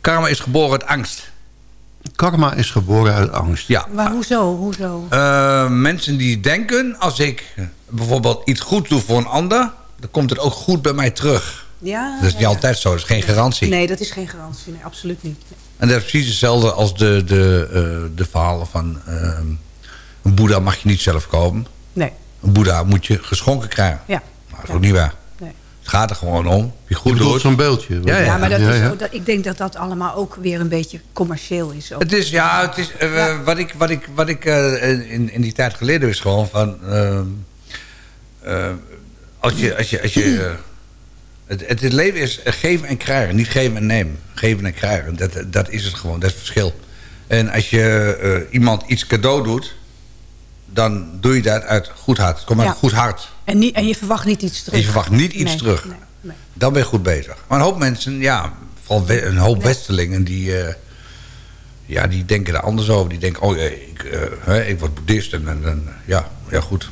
Karma is geboren uit angst. Karma is geboren uit angst. Ja. Maar hoezo? hoezo? Eh, mensen die denken... als ik bijvoorbeeld iets goed doe voor een ander... dan komt het ook goed bij mij terug. Ja, Dat is niet ja, altijd zo. Dat is geen garantie. Nee, dat is geen garantie. Nee, absoluut niet. En dat is precies hetzelfde als de, de, eh, de verhalen van... eh, een boeddha mag je niet zelf kopen. Nee. Een boeddha moet je geschonken krijgen. Ja. Maar dat is ook niet waar. Nee. Het gaat er gewoon om. Je goed doet. zo'n beeldje. Ja, ja. Ja, maar dat Ja, is dat, ik denk dat dat allemaal ook weer een beetje commercieel is. Ook. Het is, ja, het is, eh, wat ik, wat ik, wat ik eh, in, in die tijd geleden is gewoon van... ehm, eh, als je, als je, als je het, het, het leven is geven en krijgen, niet geven en nemen. Geven en krijgen, dat, dat is het gewoon, dat is het verschil. En als je eh, iemand iets cadeau doet, dan doe je dat uit goed hart. Kom uit Ja. goed hart. En, niet, en je verwacht niet iets terug. En je verwacht niet iets Nee, terug. nee, nee. Dan ben je goed bezig. Maar een hoop mensen, ja, vooral we- een hoop Westelingen... die, eh, ja, die denken er anders over. Die denken, oh, ik, eh, hè, ik word boeddhist. En, en, en, ja, ja, goed.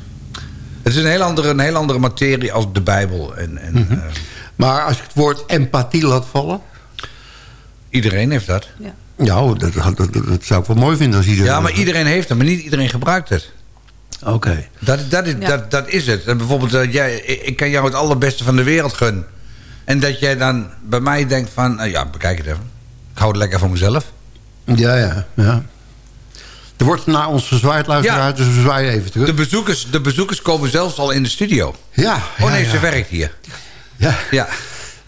Het is een heel andere, een heel andere materie als de Bijbel. En, en, Mhm. eh, Maar als je het woord empathie laat vallen... iedereen heeft dat. Ja, dat, dat, dat, dat zou ik wel mooi vinden als iedereen... Ja, maar iedereen heeft het, maar niet iedereen gebruikt het. Oké. Dat, dat, is, Ja. dat, dat is het. En bijvoorbeeld, eh, jij, ik kan jou het allerbeste van de wereld gunnen. En dat jij dan bij mij denkt van... eh, ja, bekijk het even. Ik hou het lekker voor mezelf. Ja, ja, ja. Er wordt naar ons gezwaaid, luisteraar, dus we zwaaien even terug. De bezoekers, de bezoekers komen zelfs al in de studio. Ja. Oh nee, ja, ze ja. werkt hier. Ja. Ja.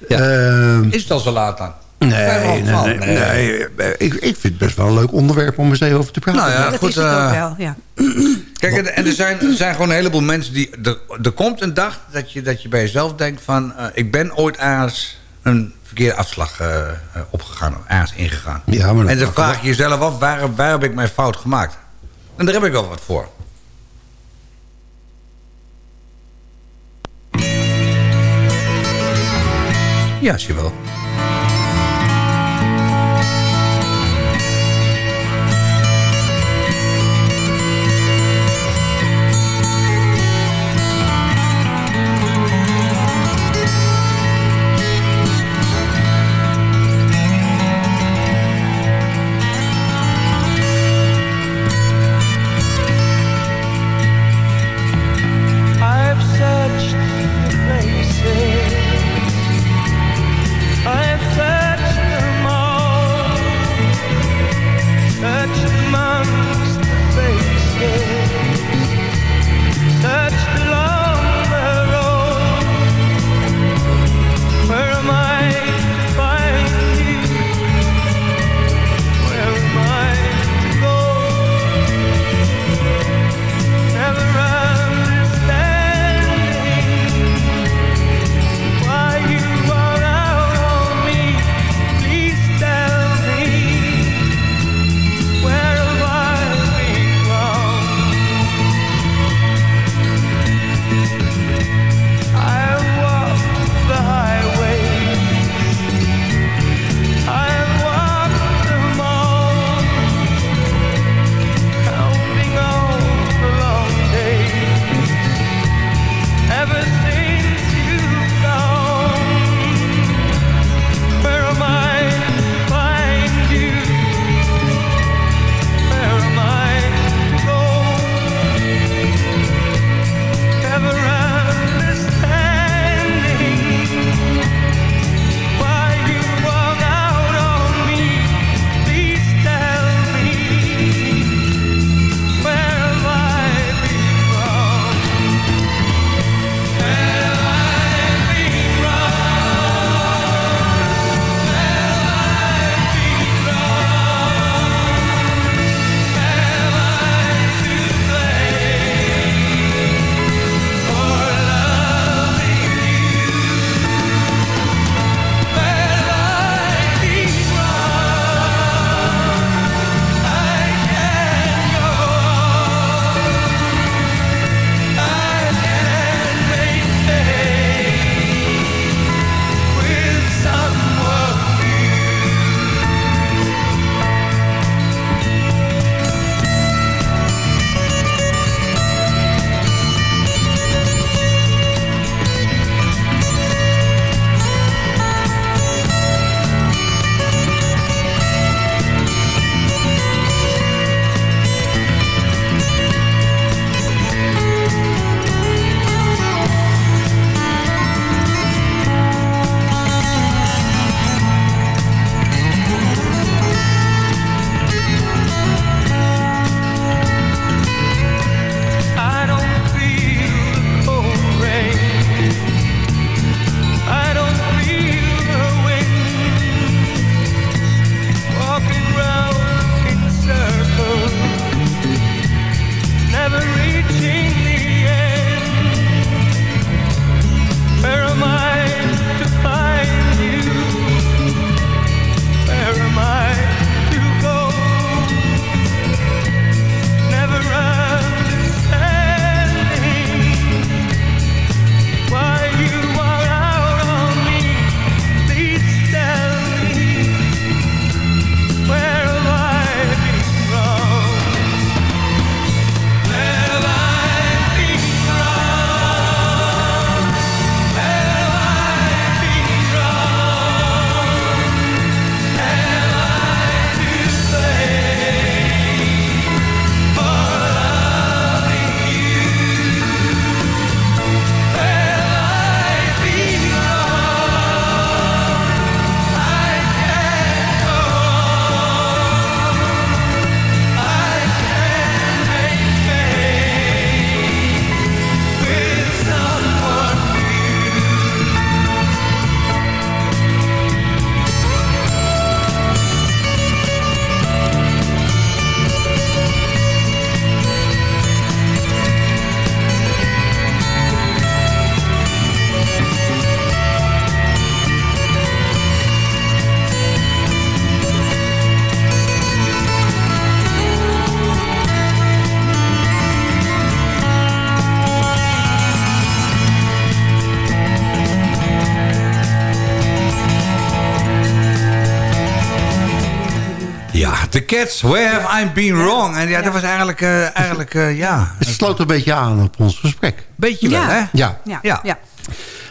ja. Ehm, Is het al zo laat dan? Nee, nee, nee, nee. Ik, ik vind het best wel een leuk onderwerp om eens even over te praten. Nou ja, dat goed. is het eh, ook wel, ja. <clears throat> Kijk, en, en er, zijn, er zijn gewoon een heleboel mensen die... Er, er komt een dag dat je, dat je bij jezelf denkt van... eh, ik ben ooit ergens een verkeerde afslag eh, eh, opgegaan. Of ergens ingegaan. Ja, maar en dan vraag je jezelf af, waar, waar heb ik mijn fout gemaakt? En daar heb ik wel wat voor. Ja, als je wel. Cats, Where Have I Been Wrong? En ja, dat was eigenlijk, eh, eigenlijk eh, ja... Het sloot een beetje aan op ons gesprek. Beetje wel, Ja. hè? Ja. Ja, Ja. ja.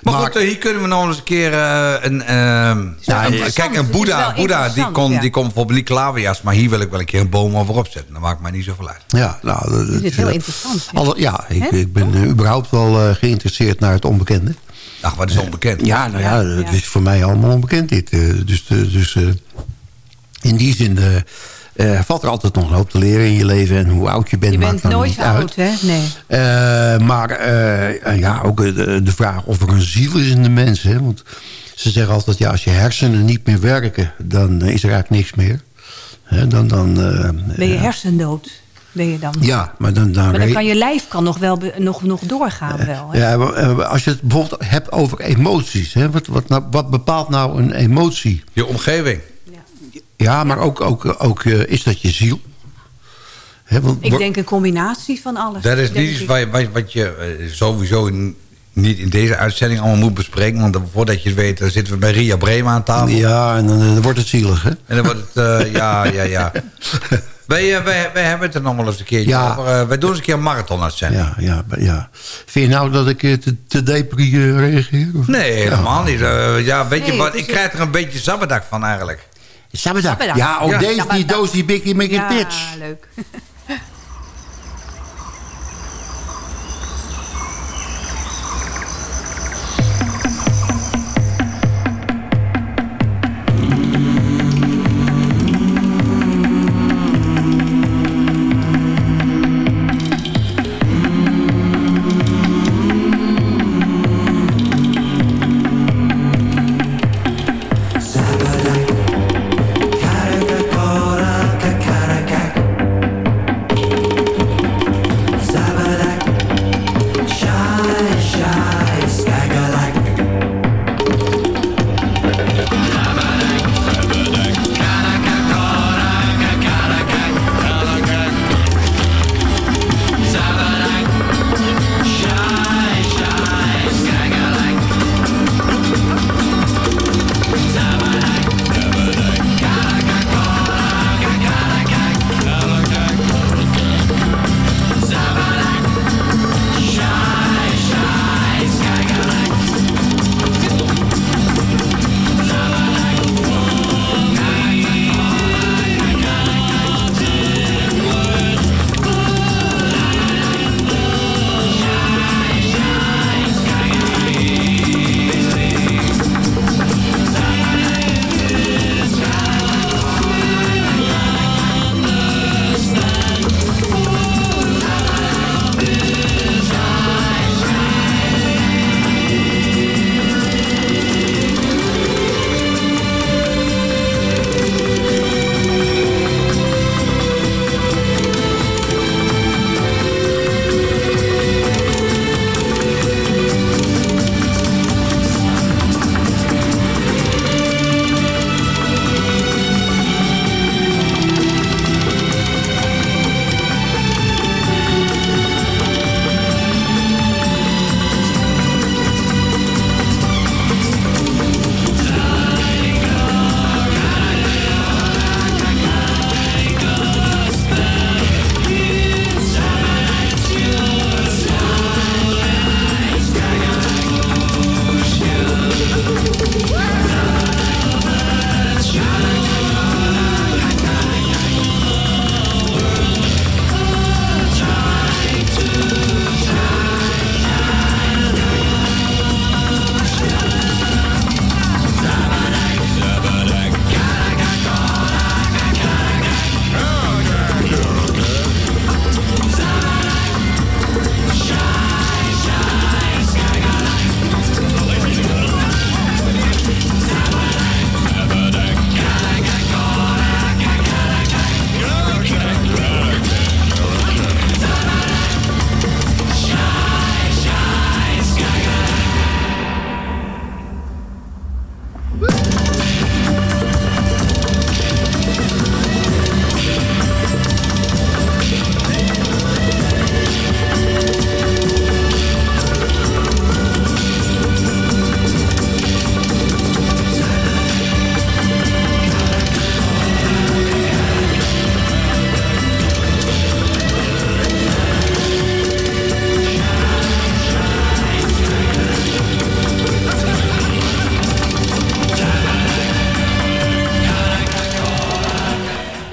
Maar, goed, eh, hier kunnen we nog eens een keer een... ehm, ja, een- interessant. kijk, een Boeddha, Boeddha die, kon, ja. die komt voor maar hier wil ik wel een keer een boom over opzetten. Dat maakt mij niet zoveel uit. Ja, nou, dat- Dit is heel interessant. Ja. alle, ja ik, ik ben überhaupt wel geïnteresseerd naar het onbekende. Ach, wat is onbekend? Ja, nou ja, het ja. is voor mij allemaal onbekend dit. eh, dus dus eh, in die zin eh, eh, valt er altijd nog een hoop te leren in je leven. En hoe oud je bent, Je maakt bent dan nooit niet uit. oud, hè? Nee. Eh, maar eh, ja, ook de, de vraag of er een ziel is in de mens. Hè? Want ze zeggen altijd, ja, als je hersenen niet meer werken... dan is er eigenlijk niks meer. Hè, dan, dan, eh, Ben je hersendood? Ben je dan? ja, maar dan... dan, Maar dan kan je lijf kan nog wel nog, nog doorgaan wel. hè? ja, als je het bijvoorbeeld hebt over emoties. Hè? Wat, wat, nou, wat bepaalt nou een emotie? Je omgeving. Ja, maar ook, ook, ook eh, is dat je ziel? Hè, want, Ik denk een combinatie van alles. Dat is niet iets wat, wat, wat je eh, sowieso niet in deze uitzending allemaal moet bespreken. Want voordat je het weet, dan zitten we bij Ria Brema aan tafel. ja, en dan, eh, dan wordt het zielig, hè? En dan wordt het, eh, ja, ja, ja. <laughs> Wij, wij, wij hebben het er nog wel eens een keertje Ja. over. wij doen eens een keer een marathon uitzending. Ja, ja, ja. Vind je nou dat ik te, te depri reageer? Of? Nee, helemaal niet. Ja, weet je Nee, wat, ik krijg er een beetje zabberdak van eigenlijk. Sabbatak. Ja, ook Ja. deze, die doos, die Biggie Mickey Ja, Pitch. leuk. <laughs>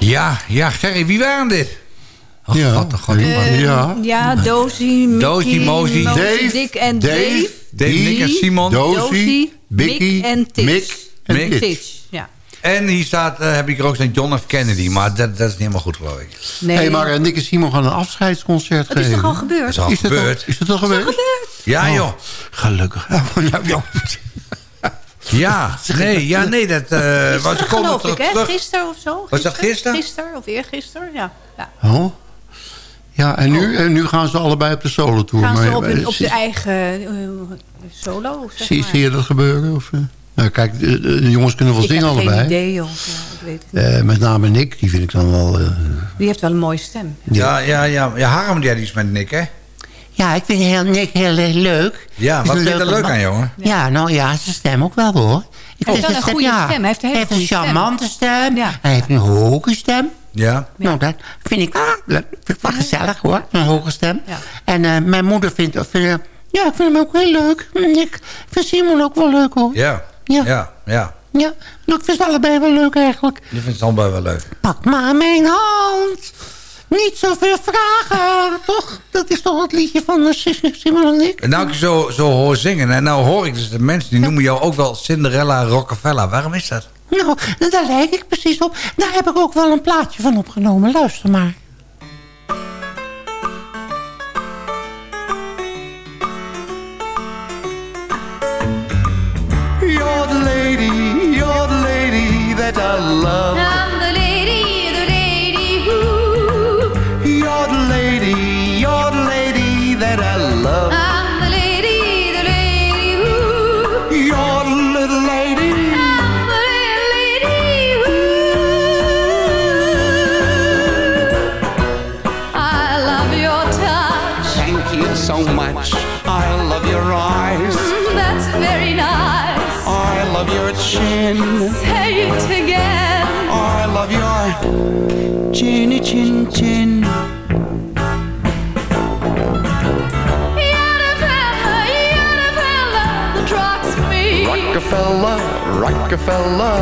Ja, ja, Gerry, wie waren dit? Oh, Ja. God, oh, God, Eh, ja. Ja, Dozy, Mickey, Dozy, Mozy. Dave, Dick en Dave, Dave. Dave, Nick en Simon. Dozy, Dozy, Mickey, Mick en Titch. Mick en Mick. Titch. Titch, ja. En hier staat, eh, heb ik er ook staan John F. Kennedy. Maar dat, dat is niet helemaal goed, geloof ik. Nee, hey, maar eh, Nick en Simon gaan een afscheidsconcert dat is geven. toch al gebeurd? Dat is al Is al, gebeurd. is dat al gebeurd? Ja, Oh, joh. Gelukkig. Ja, <laughs> ja. Ja, <laughs> nee, ja, nee, dat... was Gisteren komen geloof ik, hè? Gisteren of zo. Was dat gisteren? Gisteren of eergisteren, ja. ja. Oh. Ja, en nu, en nu gaan ze allebei op de solo-tour. Gaan ze Maar, op, hun- eh, op de eigen eh, solo, zeg zie, maar. zie je dat gebeuren? Of, nou, kijk, de, jongens kunnen wel ik zingen heb geen allebei. idee. Ja, ik weet het niet. Met name Nick, die vind ik dan wel... Die heeft wel een mooie stem. Ja, ja, ja. Ja, Harm die iets met Nick, hè? Ja, ik vind heel, Nick heel erg leuk. Ja, wat vind je er leuk aan, jongen? Ja, nou ja, zijn stem ook wel hoor. Ik Hij vind heeft een goede ja, stem. Hij heeft Hij heeft een stem. charmante stem. Ja. Hij heeft een hoge stem. Ja. Nou, dat vind ik, ah, vind ik wel gezellig hoor, een hoge stem. Ja. En eh, mijn moeder vindt, vindt eh, ja, ik vind hem ook heel leuk. Ik vind Simon ook wel leuk hoor. Ja. Ja. Ja, ja. Ja, nou, ik vind ze allebei wel leuk eigenlijk. Die vindt het allebei wel leuk. Pak maar mijn hand. Niet zoveel vragen, toch? Dat is toch het liedje van eh, Simon en ik? En nou ik je zo, zo hoor zingen, en nou hoor ik dus de mensen die noemen jou ook wel Cinderella Rockefeller. Waarom is dat? Nou, daar lijk ik precies op. Daar heb ik ook wel een plaatje van opgenomen. Luister maar. You're the lady, you're the lady that I love. Chin. Say it again. I love your chinny chin chin. The fella, you're the fella that rocks me. Rockefeller, Rockefeller.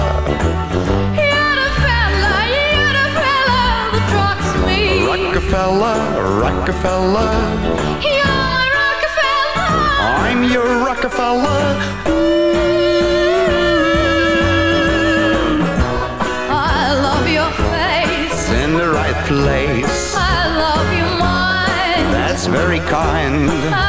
You're the fella, you're the fella that rocks me. Rockefeller, Rockefeller. You're my Rockefeller. I'm your Rockefeller. Kind. <laughs>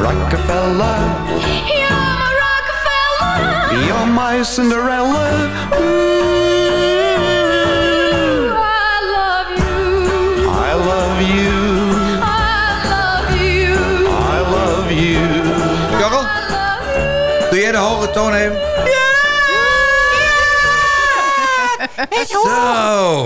Rockefeller. You're my Rockefeller. You're my Cinderella. I love you. I love you. I love you. I love you. Karel? Doe jij de hoge toon even? Zo.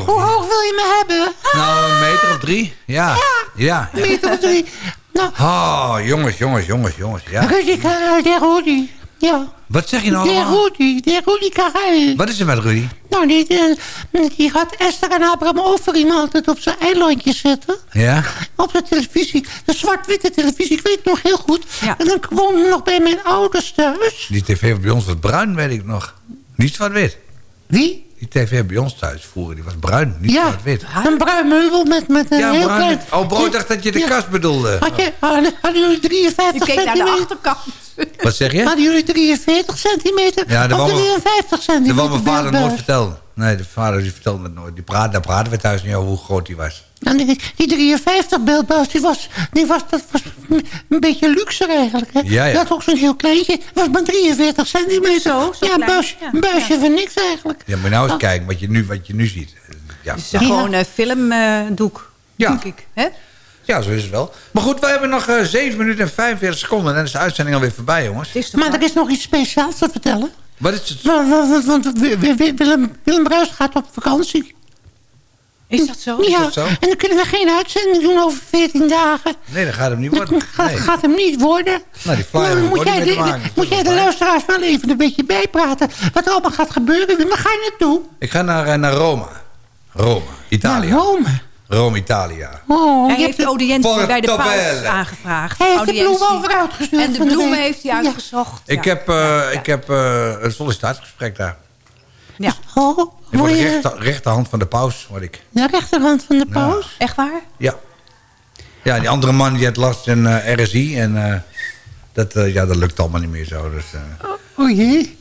Hoe hoog wil je me hebben? Nou, een meter of drie? Ja. Ja. Een meter of drie. Nou, Oh, jongens, jongens, jongens, jongens. Ja. Rudy Karel, de Rudy. Ja. Wat zeg je nou De allemaal? Rudy, de Rudy Karel. Wat is er met Rudy? Nou, die, die, die gaat Esther en Abraham Overeem altijd op zijn eilandje zetten. Ja? Op de televisie. De zwart-witte televisie, ik weet het nog heel goed. En dan woonde ik nog bij mijn ouders thuis. Die tv bij ons was bruin, weet ik nog. Niet zwart-wit. Wie? Die tv bij ons thuis vroeger, die was bruin, niet Ja, zwart-wit. een bruin meubel met, met een Ja, heel bruin. klein... Oh, bro, ik dacht dat je de Ja. kast bedoelde. Had je, hadden, jullie 53 Je keek naar de achterkant. Wat zeg je? Hadden jullie 43 centimeter? Ja, dat of wou mijn- 53 Dat centimeter? wou mijn vader nooit vertellen. Nee, de vader die vertelde me het nooit. Die praat, daar praten we thuis niet over hoe groot die was. En die, die 53 beeldbuis, die was, die was, dat was een beetje luxe eigenlijk. Hè? Ja, ja. Had ook zo'n heel kleintje. was maar 43 centimeter. Zo, zo ja, buis, Ja, een buisje ja. van niks eigenlijk. Ja, moet je nou eens Oh. kijken wat je nu, wat je nu ziet. Ja. Het is gewoon een filmdoek. Ja. denk ik. Hè? Ja, zo is het wel. Maar goed, we hebben nog eh 7 minuten en 45 seconden. En dan is de uitzending alweer voorbij, jongens. Maar er is nog iets speciaals te vertellen. Wat is het? Want, want, want Wi- Wi- Wi- Willem, Willem Bruis gaat op vakantie. Is dat zo? Ja, dat zo? en dan kunnen we geen uitzending doen over 14 dagen. Nee, dat gaat hem niet worden. Gaat, Nee. gaat hem niet worden. Nou, die flyer Nou, moet jij de, te maken. de- moet jij de luisteraars wel even een beetje bijpraten. Wat er allemaal gaat gebeuren. Waar ga je naartoe? Ik ga naar, eh, naar Rome. Rome, Italië. Naar Rome. Rome, Italia. Oh, Hij heeft de audiëntie bij de paus aangevraagd. Hij heeft de bloemen over uitgestuurd En de bloemen heeft hij uitgezocht. Ik Ja. heb, eh, ik heb eh, een sollicitatiegesprek daar. Ja. Oh, Ik word word de je rechter, rechterhand van de paus, word ik. de rechterhand van de paus? Echt waar? Ja. Ja, die andere man die had last van eh, RSI. En eh, dat, eh, ja, dat lukt allemaal niet meer zo. Dus, eh. Oh jee.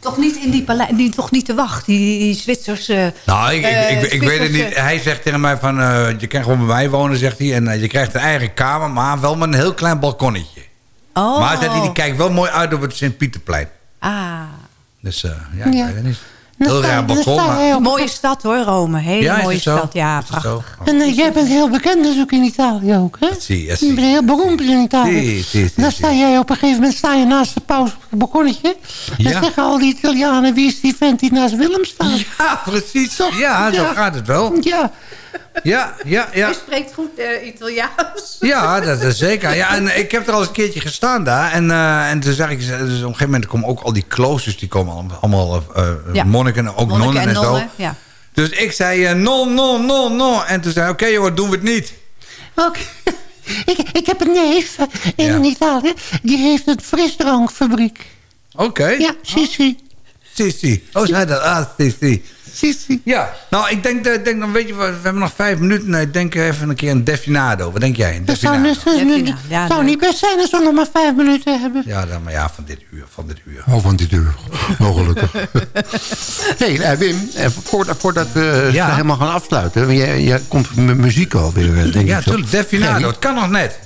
Toch niet in die paleis, die, toch niet te wachten, die, die Zwitserse... Nou, ik, ik, eh, ik, ik weet het niet. Hij zegt tegen mij van, eh, je kan gewoon bij mij wonen, zegt hij. En eh, je krijgt een eigen kamer, maar wel met een heel klein balkonnetje. Oh. Maar zegt hij, die kijkt wel mooi uit op het Sint-Pieterplein. Ah. Dus eh, ja, ik Ja. weet het niet. Dan Heel raar dan balkon, Mooie stad hoor, Rome. Hele Ja, mooie zo? stad. Ja, zo? prachtig. En eh, jij bent heel bekend dus ook in Italië ook, hè? Zie, Je zie. bent heel beroemd in Italië. Zie, zie, zie, dan sta jij op een gegeven moment sta je naast de paus op het balkonnetje. Dan Ja. zeggen al die Italianen, wie is die vent die naast Willem staat? Ja, precies. Ja, zo gaat het wel. Ja. Ja, ja, ja. Hij spreekt goed eh, Italiaans. Ja, dat is zeker. Ja, en ik heb er al eens een keertje gestaan daar. En, eh, en toen zag ik, dus op een gegeven moment komen ook al die kloosters, die komen allemaal, allemaal eh, Ja. monniken, ook Monniken nonnen en, en zo. nonnen, ja. Dus ik zei, eh, no, no, no, no. En toen zei oké joh, doen we het niet. Oké. Ik, ik heb een neef eh, in Ja. Italië. Die heeft een frisdrankfabriek. Oké. Ja, Sissi. Sissi. Oh, zei dat? Ah, Sissi. Sissi. Ja, nou, ik denk, dat- ik denk dan weet je we hebben nog vijf minuten. Nou, Ik denk even een keer een definado. Wat denk jij? Een Dat zou, definado. zou niet best zijn als we nog maar vijf minuten hebben. Ja, dan, maar ja, van dit uur, van dit uur. Oh, van dit uur. Mogelijk. hey, <laughs> eh, Wim, eh, voordat, voordat we Ja. ja. helemaal gaan afsluiten. Jij, jij komt met muziek alweer, eh, denk Ja, ik. zo. tuurlijk, definado. Het kan nog net.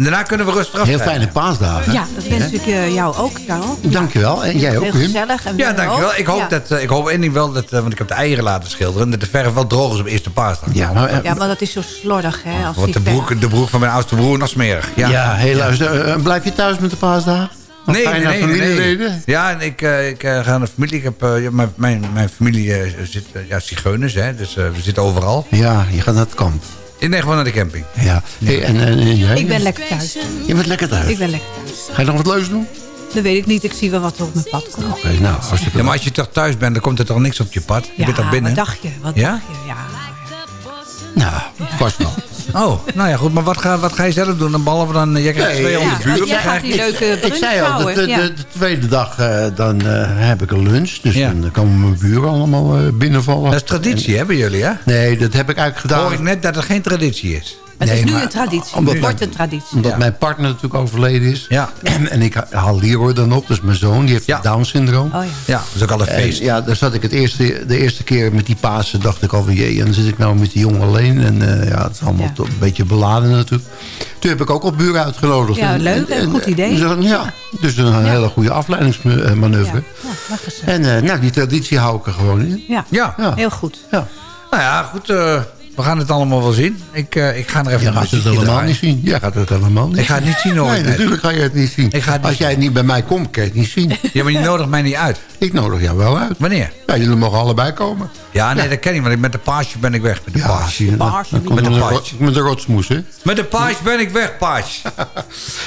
En daarna kunnen we rustig af. Heel fijne paasdagen. Ja, dat wens ik eh, jou ook, Karel. Dankjewel. En jij ook, Heel gezellig. En Ja, dankjewel. Ik hoop, Ja. dat, eh, ik hoop één ding wel, dat, eh, want ik heb de eieren laten schilderen... dat de verf wel droog is op eerste paasdag. Ja, maar, Ja, maar dat is zo slordig, hè. Als de verf- broek, de broek van mijn oudste broer nog smerig. Ja, ja, eh, blijf je thuis met de paasdagen? Nee, nee, nee, familieleden? Ja, en ik, eh, ik ga naar de familie. Ik heb, eh, ja, mijn, mijn, mijn familie zit, ja, zigeuners, hè. Dus eh, we zitten overal. Ja, je gaat naar het kamp. Ik nee, gewoon naar de camping. Ja. Hey, en, en, en jij? Ik ben lekker thuis. Je bent lekker thuis. Ik ben lekker thuis. Ga je nog wat leuks doen? Dat weet ik niet. Ik zie wel wat er op mijn pad komt. Oké, nou, hartstikke Ja, maar als je toch thuis bent, dan komt er toch niks op je pad? Je Ja, bent toch binnen? wat dacht je? Wat Ja? dacht je? Ja. Nou, vast wel. Oh, nou ja, goed. Maar wat ga, wat ga je zelf doen? Dan behalve dan, eh, jij krijgt Nee, 200 Ja, buren. jij gaat die ik. leuke Ik zei al, de, de, ja. de, de tweede dag eh, dan eh, heb ik een lunch. Dus Ja. dan komen mijn buren allemaal eh, binnenvallen. Dat is traditie, bij jullie, hè? Nee, dat heb ik eigenlijk Hoor ik gedaan. net dat het geen traditie is. Het is nu maar een traditie. omdat Het wordt mijn- een traditie. Omdat Ja. mijn partner natuurlijk overleden is. Ja. En, en ik haal Leroy dan op, dus mijn zoon. Die heeft Ja. Down-syndroom. Oh ja. Ja, dat is ook al een En feest. ja, daar zat ik het eerste, de eerste keer met die Pasen. dacht ik al van jee, en dan zit ik nou met die jongen alleen. En eh, ja, het is allemaal Ja. toch een beetje beladen natuurlijk. Toen heb ik ook al buren uitgenodigd. Ja, En- leuk, en- een goed idee. zo- Ja, dus een hele goede afleidingsmanoeuvre. En eh, nou, die traditie hou ik er gewoon in. Ja. Ja. Ja. heel goed. Ja. Nou ja, goed. eh, we gaan het allemaal wel zien. Ik, eh, ik ga er even Je een gaat het helemaal draaien. niet zien. Jij gaat het helemaal niet Ik ga het niet zien, hoor. Nee, natuurlijk ga je het niet zien. Ik ga het niet Als jij niet bij mij komt, kan je het niet zien. <laughs> Ja, maar je nodigt mij niet uit. Ik nodig jou wel uit. Wanneer? Ja, jullie mogen allebei komen. Ja, nee, dat ken ik. Want met de paasje ben ik weg. Met de Ja, paasje. je. Met een een paasje. rot- met een rotsmoes, hè? Met de paasje ben ik weg, paasje. <laughs>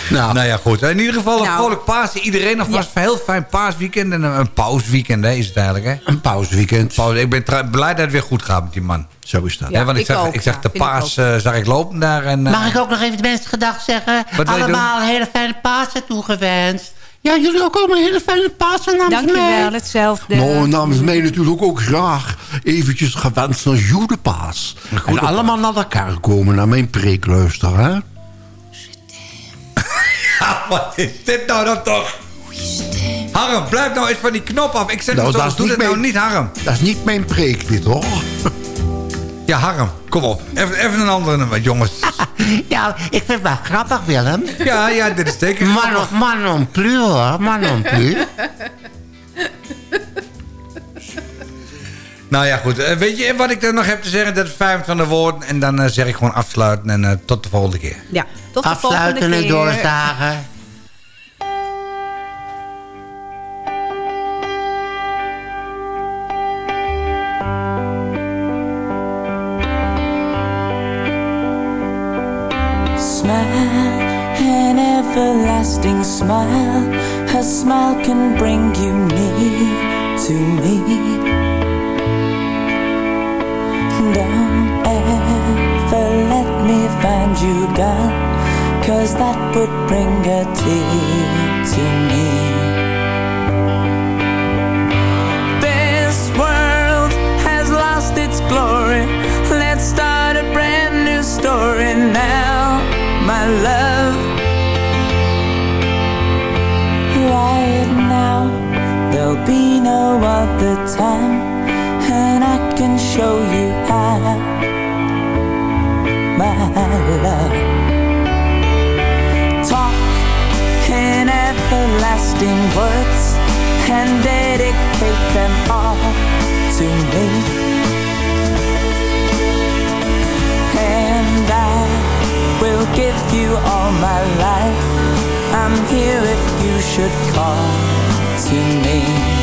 Nou, nou ja, goed. In ieder geval een Nou. vrolijk. Iedereen alvast een heel fijn paasweekend. En een, een pausweekend hè, is het eigenlijk, hè? een pauzeweekend. Pauze. Ik ben blij dat het weer goed gaat met die man. Zo is dat. Ja, want ik, ik zag, ook, ik zag ja, de vind ik paas eh, zag ik lopen daar. En, eh, Mag ik ook nog even de mensen gedag zeggen? Wat allemaal een hele fijne Pasen toegewenst. Ja, jullie ook allemaal een hele fijne Pasen namens Dankjewel, mij. hetzelfde. Nou, namens mij natuurlijk ook graag eventjes gewenst naar Judepaas. En allemaal naar elkaar komen, naar mijn preek luisteren, hè? <laughs> Wat is dit nou dan toch? Harm, blijf nou eens van die knop af. Ik zeg Nou, nou, dat zo, doe niet dat nou niet, Harm. Dat is niet mijn preek, dit, hoor. <laughs> Ja, Harm, kom op. Even, even een andere nummer, jongens. <laughs> Ja, ik vind het wel grappig, Willem. Ja, ja, dit is zeker Man, grappig. man non plus, hoor. Man non plus. <laughs> Nou ja, goed. Eh, weet je wat ik er nog heb te zeggen? Dat is 25 woorden. En dan eh, zeg ik gewoon afsluiten. En eh, tot de volgende keer. Ja, tot de Afsluiten volgende en keer. doorzagen. Everlasting smile. Her smile can bring you near to me. Don't ever let me find you gone, cause that would bring a tear to me. This world has lost its glory. Let's start a brand new story now, my love. Be no other time, and I can show you how, my love. Talk in everlasting words and dedicate them all to me. And I will give you all my life. I'm here if you should call to me.